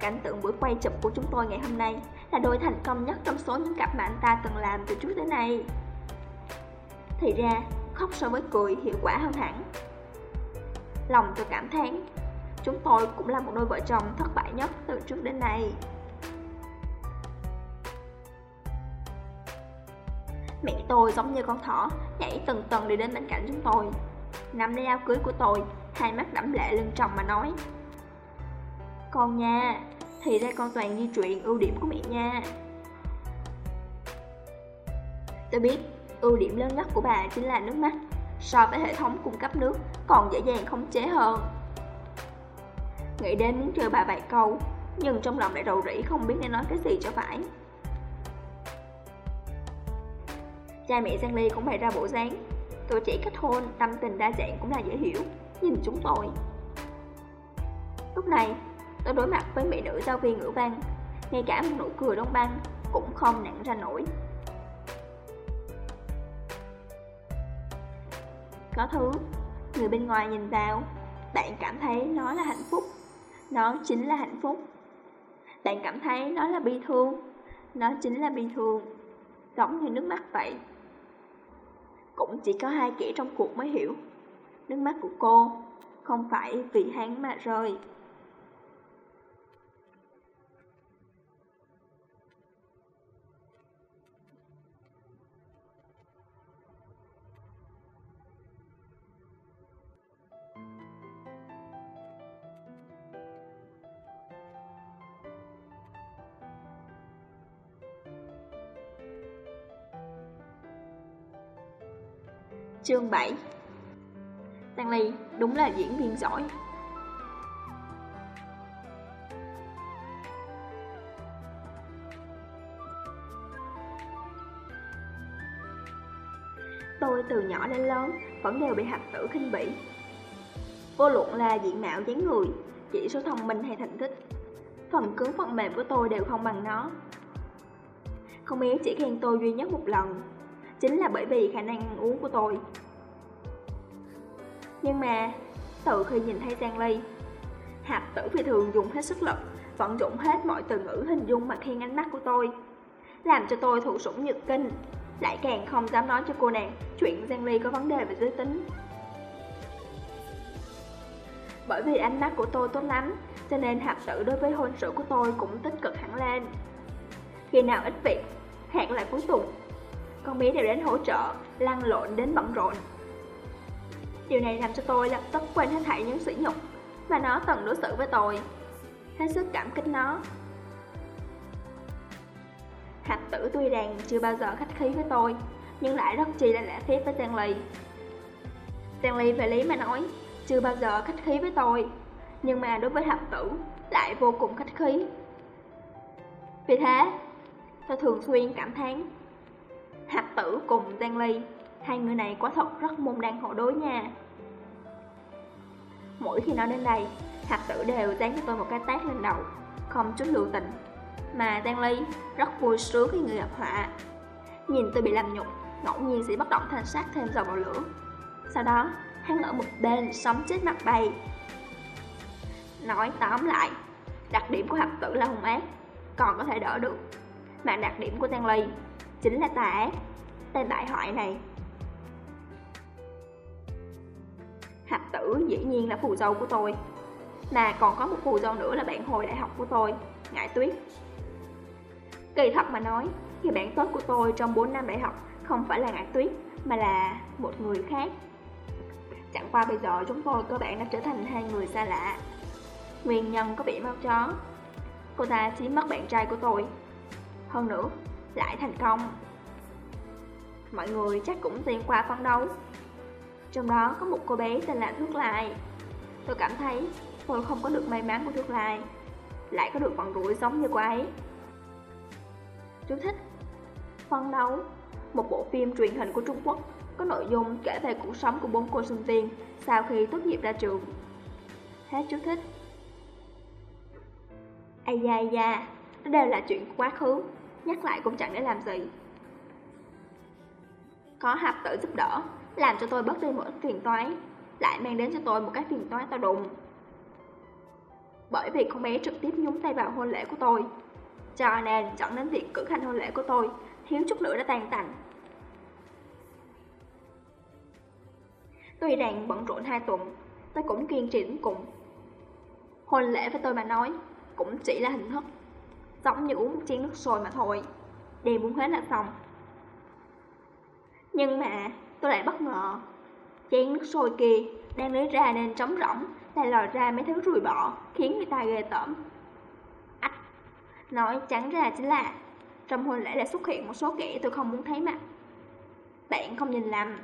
Cảnh tượng buổi quay chụp của chúng tôi ngày hôm nay Là đôi thành công nhất trong số những cặp mà anh ta từng làm từ trước đến nay. Thì ra, khóc so với cười hiệu quả hơn hẳn. Lòng tôi cảm thán Chúng tôi cũng là một đôi vợ chồng thất bại nhất từ trước đến nay. Mẹ tôi giống như con thỏ, nhảy từng tầng đi đến bên cạnh chúng tôi. Nắm lấy áo cưới của tôi, hai mắt đẫm lệ lưng tròng mà nói. Con nha, thì ra con toàn di truyền ưu điểm của mẹ nha. Tôi biết, ưu điểm lớn nhất của bà chính là nước mắt. So với hệ thống cung cấp nước, còn dễ dàng khống chế hơn. Nghĩ đến muốn trêu bà vài câu, nhưng trong lòng lại rầu rĩ không biết nên nói cái gì cho phải. Cha mẹ Giang Ly cũng bày ra bộ dáng. Tuổi trẻ kết hôn, tâm tình đa dạng cũng là dễ hiểu. Nhìn chúng tôi. Lúc này, tôi đối mặt với mỹ nữ giáo viên ngữ văn. Ngay cả một nụ cười đông băng Cũng không nặng ra nổi. Có thứ, người bên ngoài nhìn vào Bạn cảm thấy nó là hạnh phúc. Nó chính là hạnh phúc. Bạn cảm thấy nó là bi thương. Nó chính là bi thương. Giống như nước mắt vậy cũng chỉ có hai kẻ trong cuộc mới hiểu. Nước mắt của cô không phải vì hắn mà rơi. Chương 7 Stanley đúng là diễn viên giỏi. Tôi từ nhỏ đến lớn vẫn đều bị hạt tử khinh bỉ. Vô luận là diện mạo dáng người, chỉ số thông minh hay thành tích Phần cứng phần mềm của tôi đều không bằng nó. Không biết chỉ khen tôi duy nhất một lần chính là bởi vì khả năng ăn uống của tôi. Nhưng mà, từ khi nhìn thấy Giang Ly, Hạp tử phi thường dùng hết sức lực, vận dụng hết mọi từ ngữ hình dung mà khen ánh mắt của tôi, làm cho tôi thụ sủng nhược kinh, lại càng không dám nói cho cô nàng chuyện Giang Ly có vấn đề về giới tính. Bởi vì ánh mắt của tôi tốt lắm, cho nên Hạp tử đối với hôn sự của tôi cũng tích cực hẳn lên. Khi nào ít việc, hẹn lại cuối tuần con bé đều đến hỗ trợ, lăn lộn đến bận rộn. Điều này làm cho tôi lập tức quên hết thảy những sỉ nhục mà nó từng đối xử với tôi. Hết sức cảm kích nó. Hạt tử tuy rằng chưa bao giờ khách khí với tôi, nhưng lại rất chi là lẽ phép với Giang Ly. Giang Ly về lý mà nói, chưa bao giờ khách khí với tôi, nhưng mà đối với hạt tử lại vô cùng khách khí. Vì thế, tôi thường xuyên cảm thán Hạt tử cùng Giang Ly Hai người này quả thật rất môn đăng hộ đối nha Mỗi khi nói đến đây Hạt tử đều dán cho tôi một cái tát lên đầu Không chút lưu tình Mà Giang Ly rất vui sướng khi người gặp họa Nhìn tôi bị làm nhục ngẫu nhiên sẽ bất động thanh sát thêm dầu vào lửa. Sau đó, hắn ở một bên sống chết mặt bay. Nói tóm lại, đặc điểm của hạt tử là hung ác, còn có thể đỡ được. Mà đặc điểm của Tăng Ly chính là tà ác, tên bại hoại này. Hạt tử dĩ nhiên là phù dâu của tôi, mà còn có một phù dâu nữa là bạn hồi đại học của tôi, Ngải Tuyết. Kỳ thật mà nói, thì bạn tốt của tôi trong 4 năm đại học không phải là Ngải Tuyết, mà là một người khác. Chẳng qua bây giờ chúng tôi cơ bản đã trở thành hai người xa lạ. Nguyên nhân có bị mau chó. Cô ta chiếm mất bạn trai của tôi. Hơn nữa, lại thành công. Mọi người chắc cũng xem qua phân đấu. Trong đó có một cô bé tên là Thước Lai. Tôi cảm thấy tôi không có được may mắn của Thước Lai, lại có được vận rủi giống như cô ấy. Chú thích phân đấu Một bộ phim truyền hình của Trung Quốc có nội dung kể về cuộc sống của bốn cô sinh viên sau khi tốt nghiệp ra trường. Hết chú thích. Ây da ây da, đó đều là chuyện quá khứ, nhắc lại cũng chẳng để làm gì. Có hạp tử giúp đỡ, làm cho tôi bớt đi một ít phiền toái, lại mang đến cho tôi một cái phiền toái to đùng. Bởi vì con bé trực tiếp nhúng tay vào hôn lễ của tôi, cho nên dẫn đến việc cử hành hôn lễ của tôi, thiếu chút nữa đã tan tành. Tuy rằng bận rộn hai tuần, tôi cũng kiên trì đến cùng. Hôn lễ với tôi mà nói, cũng chỉ là hình thức, giống như uống một chén nước sôi mà thôi, đem uống hết là xong. Nhưng mà tôi lại bất ngờ, chén nước sôi kia đang lấy ra nên trống rỗng, lại lòi ra mấy thứ rùi bọ, khiến người ta ghê tởm. Ách, nói trắng ra chính là trong hôn lễ đã xuất hiện một số kẻ tôi không muốn thấy mặt. Bạn không nhìn lầm,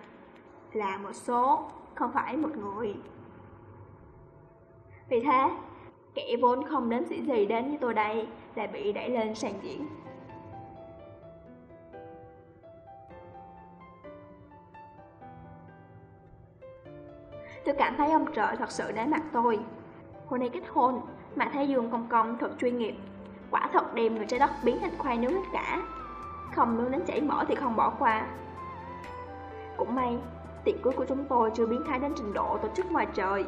là một số, không phải một người. Vì thế, kẻ vốn không đến sĩ gì đến với tôi đây lại bị đẩy lên sàn diễn. Tôi cảm thấy ông trời thật sự đến mặt tôi. Hôm nay kết hôn, mà thấy Dương Công Công thật chuyên nghiệp. Quả thật đem người trái đất biến thành khoai nướng hết cả. Không nướng đến chảy mỡ thì không bỏ qua. Cũng may, tiệc cưới của chúng tôi chưa biến thái đến trình độ tổ chức ngoài trời.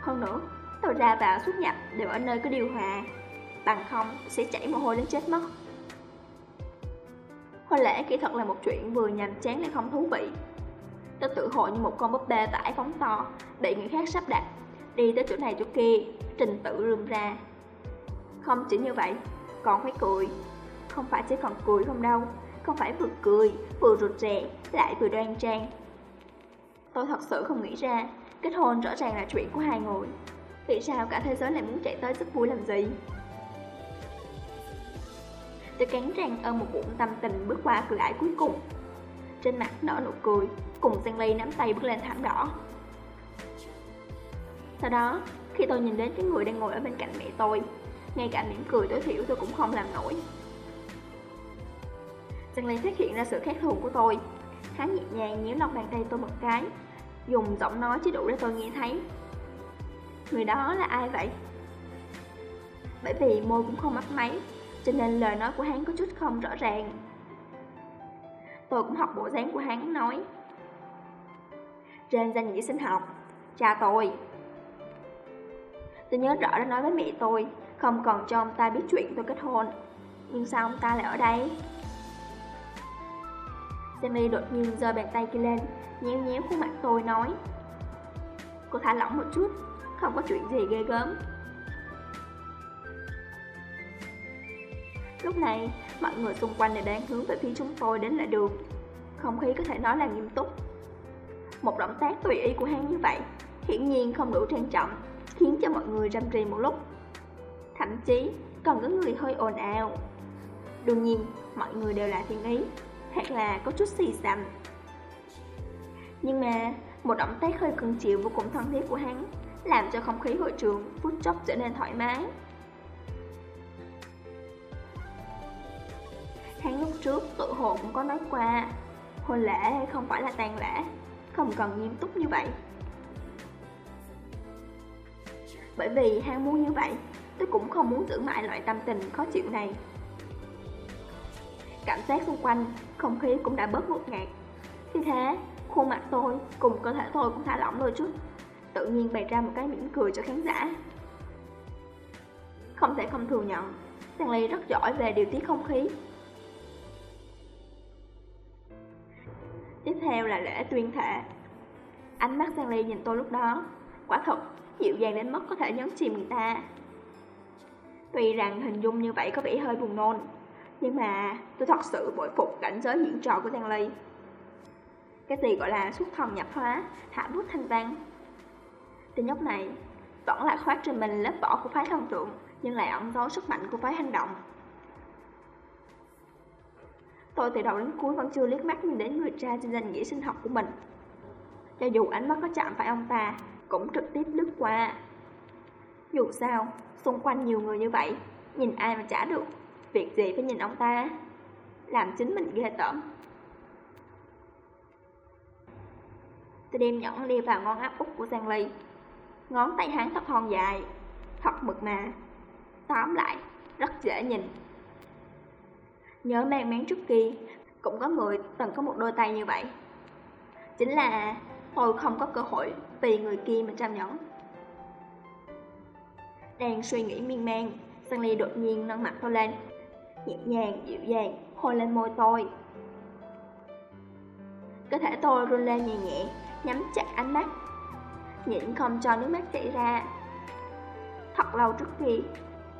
Hơn nữa, tôi ra vào xuất nhập đều ở nơi có điều hòa, bằng không sẽ chảy mồ hôi đến chết mất. Hôn lễ kỹ thuật là một chuyện vừa nhàm chán lại không thú vị. Tôi tự hội như một con búp bê tải phóng to, bị người khác sắp đặt, đi tới chỗ này chỗ kia, trình tự rườm ra. Không chỉ như vậy, còn phải cười. Không phải chỉ còn cười không đâu, không phải vừa cười, vừa rụt rè, lại vừa đoan trang, Tôi thật sự không nghĩ ra, kết hôn rõ ràng là chuyện của hai người. Vì sao cả thế giới lại muốn chạy tới sức vui làm gì? Tôi cắn răng ôm một bụng tâm tình bước qua cửa ải cuối cùng. Trên mặt nở nụ cười, cùng Giang Ly nắm tay bước lên thảm đỏ. Sau đó, khi tôi nhìn đến cái người đang ngồi ở bên cạnh mẹ tôi, ngay cả mỉm cười tối thiểu tôi cũng không làm nổi. Giang Ly phát hiện ra sự khác thường của tôi. Hắn nhẹ nhàng nhíu lòng bàn tay tôi một cái, dùng giọng nói chứ đủ để tôi nghe thấy. Người đó là ai vậy? Bởi vì môi cũng không mắt máy, cho nên lời nói của hắn có chút không rõ ràng. Tôi cũng học bộ dáng của hắn nói. Trên danh nghĩa sinh học, cha tôi. Tôi nhớ rõ đã nói với mẹ tôi, không còn cho ông ta biết chuyện tôi kết hôn. Nhưng sao ông ta lại ở đây? Sammy đột nhiên giơ bàn tay kia lên, nhéo nhéo khuôn mặt tôi nói Cô thả lỏng một chút, không có chuyện gì ghê gớm Lúc này, mọi người xung quanh đều đang hướng về phía chúng tôi đến lại đường Không khí có thể nói là nghiêm túc một động tác tùy ý của hắn như vậy. Hiển nhiên không đủ trang trọng Khiến cho mọi người râm rì một lúc. Thậm chí còn có người hơi ồn ào. Đương nhiên, mọi người đều là thiên ý Hoặc là có chút xì xầm. Nhưng mà một động tác hơi cưng chịu vô cùng thân thiết của hắn làm cho không khí hội trường phút chốc trở nên thoải mái. Hắn lúc trước tự hồ cũng có nói qua Hôn lễ không phải là tàn lễ. Không cần nghiêm túc như vậy. Bởi vì hắn muốn như vậy Tôi cũng không muốn giữ mãi loại tâm tình khó chịu này. Cảm giác xung quanh, không khí cũng đã bớt ngột ngạt. Vì thế, khuôn mặt tôi cùng cơ thể tôi cũng thả lỏng đôi chút. Tự nhiên bày ra một cái mỉm cười cho khán giả. Không thể không thừa nhận Stanley rất giỏi về điều tiết không khí. Tiếp theo là lễ tuyên thệ. Ánh mắt Stanley nhìn tôi lúc đó. Quả thật, dịu dàng đến mức có thể nhấn chìm người ta. Tuy rằng hình dung như vậy có vẻ hơi buồn nôn Nhưng mà tôi thật sự bội phục cảnh giới diễn trò của Stanley Cái gì gọi là xuất thần nhập hóa, hạ bút thanh văn? Tên nhóc này vẫn là khoác trên mình lớp vỏ của phái thần tượng Nhưng lại ẩn giấu sức mạnh của phái hành động. Tôi từ đầu đến cuối vẫn chưa liếc mắt nhìn đến người cha trên danh nghĩa sinh học của mình. Cho dù ánh mắt có chạm phải ông ta Cũng trực tiếp lướt qua. Dù sao, xung quanh nhiều người như vậy Nhìn ai mà trả được. Việc gì phải nhìn ông ta? Làm chính mình ghê tởm. Tôi đem nhẫn đi vào ngón áp út của Giang Ly. Ngón tay hắn thật thon dài Thật mực mà. Tóm lại, rất dễ nhìn. Nhớ mang máng trước kia. Cũng có người từng có một đôi tay như vậy. Chính là tôi không có cơ hội vì người kia mà trao nhẫn. Đang suy nghĩ miên man Stanley đột nhiên nâng mặt tôi lên. Nhẹ nhàng, dịu dàng, hôn lên môi tôi. Cơ thể tôi run lên nhẹ nhẹ Nhắm chặt ánh mắt. Nhịn không cho nước mắt chảy ra. Thật lâu trước kia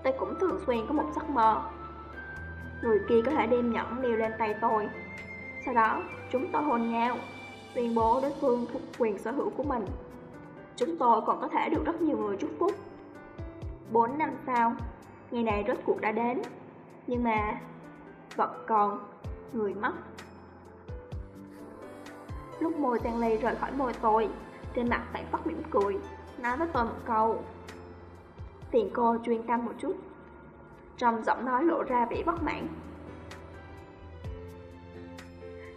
Tôi cũng thường xuyên có một giấc mơ. Người kia có thể đem nhẫn đeo lên tay tôi. Sau đó, chúng tôi hôn nhau, Tuyên bố đối phương thuộc quyền sở hữu của mình. Chúng tôi còn có thể được rất nhiều người chúc phúc. 4 năm sau, Ngày này rốt cuộc đã đến. Nhưng mà Vật còn Người mất. Lúc môi tan lì rời khỏi môi tôi, Trên mặt bạn phát mỉm cười, Nói với tôi một câu. Tiền cô chuyên tâm một chút. Trong giọng nói lộ ra vẻ bất mãn.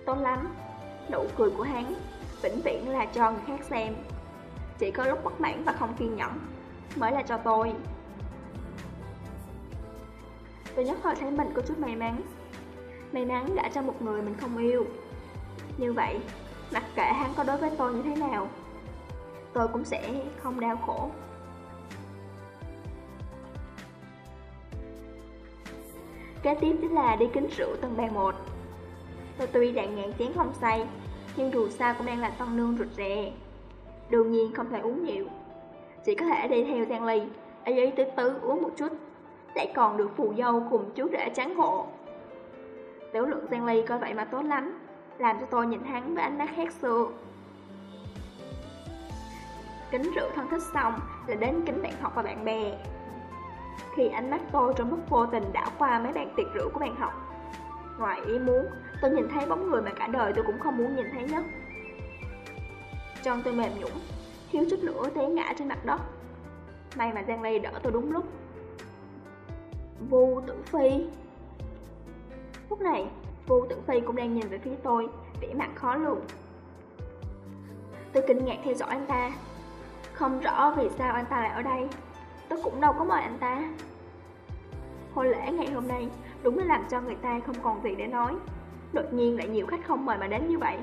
Tốt lắm, Nụ cười của hắn Vĩnh viễn là cho người khác xem. Chỉ có lúc bất mãn và không kiên nhẫn Mới là cho tôi. Tôi nhất thời thấy mình có chút may mắn. May mắn đã cho một người mình không yêu. Như vậy, Mặc kệ hắn có đối với tôi như thế nào, Tôi cũng sẽ không đau khổ. Kế tiếp chính là đi kính rượu tầng bè một. Tôi tuy đã ngàn chén không say, Nhưng dù sao cũng đang là tân nương rụt rè. Đương nhiên không thể uống nhiều. Chỉ có thể đi theo Giang Ly ở dưới tứ tứ uống một chút Lại còn được phù dâu cùng chú rể trắng hộ. Tiểu lượng Giang Ly coi vậy mà tốt lắm, Làm cho tôi nhìn hắn với ánh mắt khác xưa. Kính rượu thân thích xong, là đến kính bạn học và bạn bè. Khi ánh mắt tôi trong lúc vô tình đảo qua mấy bàn tiệc rượu của bạn học. Ngoài ý muốn, tôi nhìn thấy bóng người mà cả đời tôi cũng không muốn nhìn thấy nhất. Chân tôi mềm nhũng, thiếu chút nữa té ngã trên mặt đất. May mà Giang Ly đỡ tôi đúng lúc. Vu Tử Phi. Lúc này, Vu Tử Phi cũng đang nhìn về phía tôi, vẻ mặt khó lường. Tôi kinh ngạc theo dõi anh ta. Không rõ vì sao anh ta lại ở đây. Tôi cũng đâu có mời anh ta. Hôn lễ ngày hôm nay, Đúng là làm cho người ta không còn gì để nói. Đột nhiên lại nhiều khách không mời mà đến như vậy.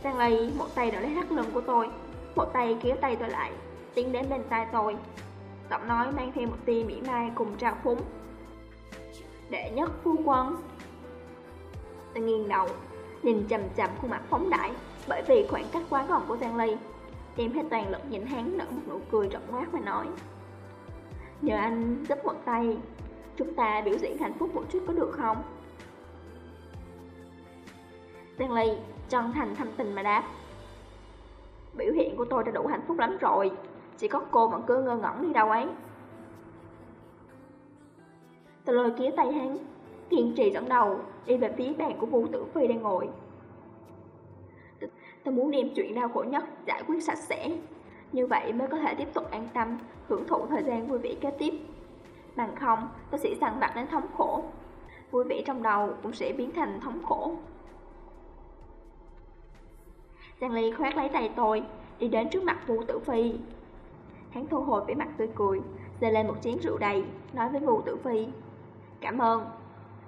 Stanley một tay đỡ lấy thắt lưng của tôi, Một tay kéo tay tôi lại, Tiến đến bên tai tôi. Giọng nói mang thêm một tia mỉa mai cùng trao phúng. Đệ nhất phu quân. Tôi nghiêng đầu, Nhìn chầm chầm khuôn mặt phóng đại, Bởi vì khoảng cách quá gần của Stanley em hết toàn lực nhìn hắn nở một nụ cười rộng ngoát mà nói, Nhờ anh giúp một tay, Chúng ta biểu diễn hạnh phúc một chút có được không? Stanley chân thành thâm tình mà đáp, Biểu hiện của tôi đã đủ hạnh phúc lắm rồi, Chỉ có cô vẫn cứ ngơ ngẩn đi đâu ấy Tôi lôi kia tay hắn, Kiên trì dẫn đầu, Đi về phía bàn của Vu Tử Phi đang ngồi Tôi muốn đem chuyện đau khổ nhất giải quyết sạch sẽ như vậy mới có thể tiếp tục an tâm, hưởng thụ thời gian vui vẻ kế tiếp. Bằng không, tôi sẽ dằn mặt đến thống khổ. Vui vẻ trong đầu cũng sẽ biến thành thống khổ. Giang Ly khoát lấy tay tôi, đi đến trước mặt Vu Tử Phi. Hắn thu hồi vẻ mặt tươi cười, giơ lên một chén rượu đầy, nói với Vu Tử Phi. Cảm ơn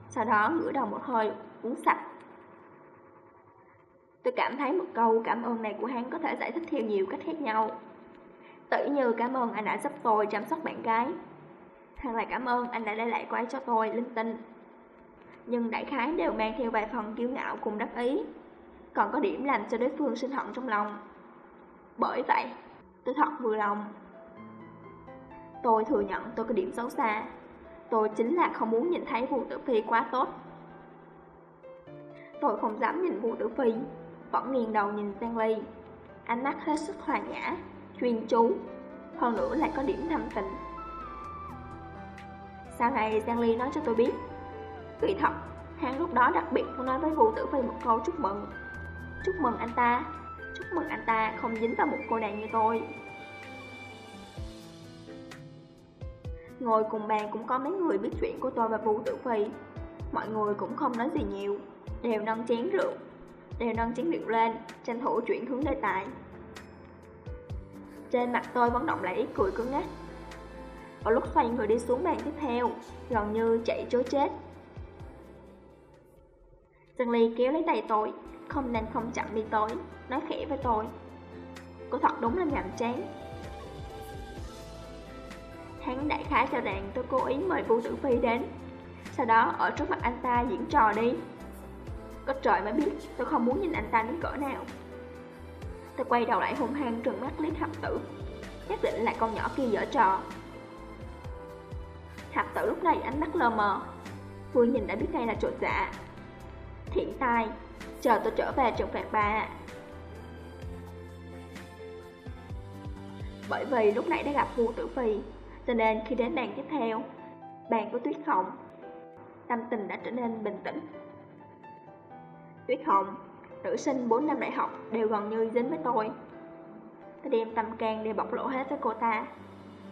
Sau đó ngửa đầu một hơi uống sạch Tôi cảm thấy một câu cảm ơn này của hắn có thể giải thích theo nhiều cách khác nhau. Tự như cảm ơn anh đã giúp tôi chăm sóc bạn gái. Hay là cảm ơn anh đã để lại quái cho tôi linh tinh. Nhưng đại khái đều mang theo vài phần kiêu ngạo cùng đắc ý Còn có điểm làm cho đối phương sinh hận trong lòng. Bởi vậy, tôi thật vừa lòng. Tôi thừa nhận tôi có điểm xấu xa. Tôi chính là không muốn nhìn thấy Vu Tử Phi quá tốt. Tôi không dám nhìn Vu Tử Phi. Vẫn nghiêng đầu nhìn Giang Ly Ánh mắt hết sức hòa nhã chuyên chú, hơn nữa lại có điểm thâm tình. Sau này Giang Ly nói cho tôi biết, kỳ thật, hắn lúc đó đặc biệt muốn nói với Vũ Tử Phi một câu chúc mừng. Chúc mừng anh ta, chúc mừng anh ta không dính vào một cô nàng như tôi. Ngồi cùng bàn cũng có mấy người biết chuyện của tôi và Vũ Tử Phi. Mọi người cũng không nói gì nhiều, đều nâng chén rượu, đều nâng chén rượu lên, tranh thủ chuyển hướng đề tài. Trên mặt tôi vẫn động lại ý cười cứng ngắc. Ở lúc xoay người đi xuống bàn tiếp theo Gần như chạy chối chết. Trần Ly kéo lấy tay tôi Không nên không chậm đi tới Nói khẽ với tôi. Cô thật đúng là nhàm chán. Hắn đại khái cho rằng tôi cố ý mời Vũ Tử Phi đến. Sau đó ở trước mặt anh ta diễn trò đi. Có trời mới biết, tôi không muốn nhìn anh ta đến cỡ nào. Tôi quay đầu lại hung hăng trừng mắt liếc hạp tử, Nhất định là con nhỏ kia dở trò. Hạp tử lúc này ánh mắt lờ mờ, Vừa nhìn đã biết ngay là trộn dạ Thiện tai, Chờ tôi trở về trừng phạt bà. Bởi vì lúc nãy đã gặp vua tử phi, Cho nên khi đến bàn tiếp theo, Bàn của Tuyết Hồng, Tâm tình đã trở nên bình tĩnh. Tuyết Hồng Nữ sinh 4 năm đại học đều gần như dính với tôi. Tôi đem tâm can để bộc lộ hết với cô ta.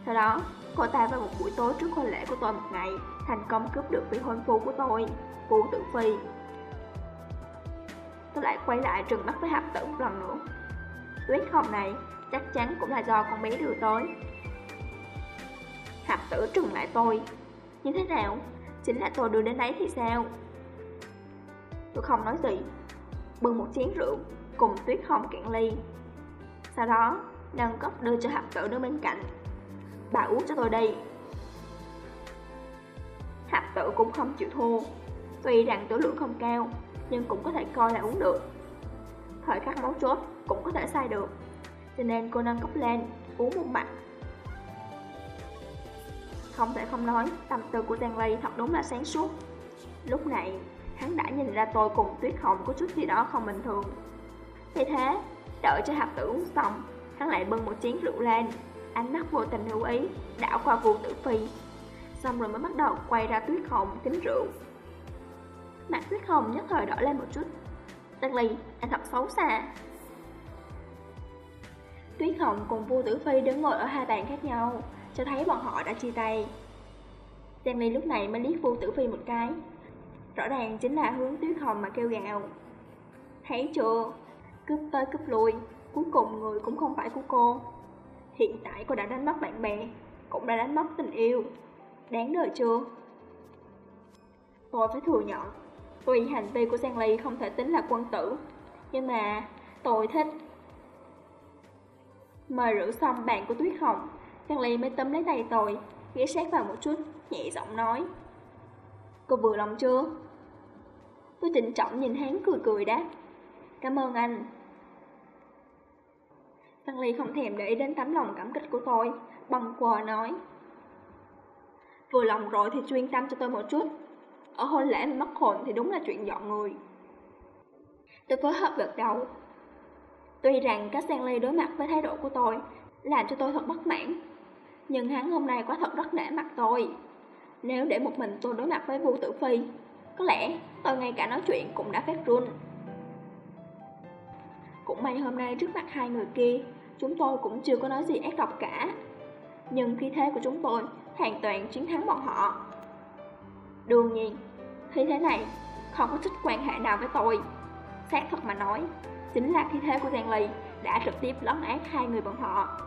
Sau đó, cô ta vào một buổi tối trước hôn lễ của tôi một ngày Thành công cướp được vị hôn phu của tôi, Vũ Tử Phi. Tôi lại quay lại trừng mắt với hạp tử một lần nữa. Tuyết hồng này chắc chắn cũng là do con bé đưa tới Hạp tử trừng lại tôi. Như thế nào? Chính là tôi đưa đến đấy thì sao? Tôi không nói gì bưng một chén rượu cùng tuyết hồng cạn ly. Sau đó, nâng cốc đưa cho hạp tử đứng bên cạnh. Bà uống cho tôi đây. Hạp tử cũng không chịu thua. Tuy rằng tử lượng không cao, nhưng cũng có thể coi là uống được. Thời khắc máu chốt cũng có thể sai được. Cho nên cô nâng cốc lên, uống một mặt. Không thể không nói, tâm tư của Giang Ly thật đúng là sáng suốt. Lúc này, hắn đã nhìn ra tôi cùng Tuyết Hồng có chút gì đó không bình thường. Vì thế, đợi cho hạt tử uống xong, hắn lại bưng một chén rượu lên, ánh mắt vô tình lưu ý, đảo qua vụ tử phi. Xong rồi mới bắt đầu quay ra Tuyết Hồng kính rượu. Mặt Tuyết Hồng nhất thời đỏ lên một chút. Tân Ly, anh thật xấu xa. Tuyết Hồng cùng vua tử phi đứng ngồi ở hai bàn khác nhau, cho thấy bọn họ đã chia tay. Giang Ly lúc này mới liếc vua tử phi một cái, Rõ ràng chính là hướng tuyết hồng mà kêu gào. Thấy chưa, cướp tới cướp lui Cuối cùng người cũng không phải của cô. Hiện tại cô đã đánh mất bạn bè Cũng đã đánh mất tình yêu. Đáng đời chưa? Tôi phải thừa nhận Tuy hành vi của Giang Ly không thể tính là quân tử Nhưng mà tôi thích. Mời rượu xong bạn của Tuyết Hồng Giang Ly mới tấm lấy tay tôi Ghé sát vào một chút Nhẹ giọng nói. Cô vừa lòng chưa? Tôi trịnh trọng nhìn hắn cười cười đáp. Cảm ơn anh. Tăng Ly không thèm để ý đến tấm lòng cảm kích của tôi Bằng quờ nói. Vừa lòng rồi thì chuyên tâm cho tôi một chút. Ở hôn lễ mất hồn thì đúng là chuyện dọn người. Tôi phối hợp gật đầu. Tuy rằng các Sang Ly đối mặt với thái độ của tôi Làm cho tôi thật bất mãn, Nhưng hắn hôm nay quá thật rất nể mặt tôi. Nếu để một mình tôi đối mặt với Vu Tử Phi có lẽ tôi ngay cả nói chuyện cũng đã phát run. Cũng may hôm nay trước mặt hai người kia Chúng tôi cũng chưa có nói gì ác độc cả. Nhưng khí thế của chúng tôi hoàn toàn chiến thắng bọn họ. Đương nhiên, khí thế này không có chút quan hệ nào với tôi. Xác thật mà nói, chính là khí thế của Giang Lì đã trực tiếp lấn át hai người bọn họ.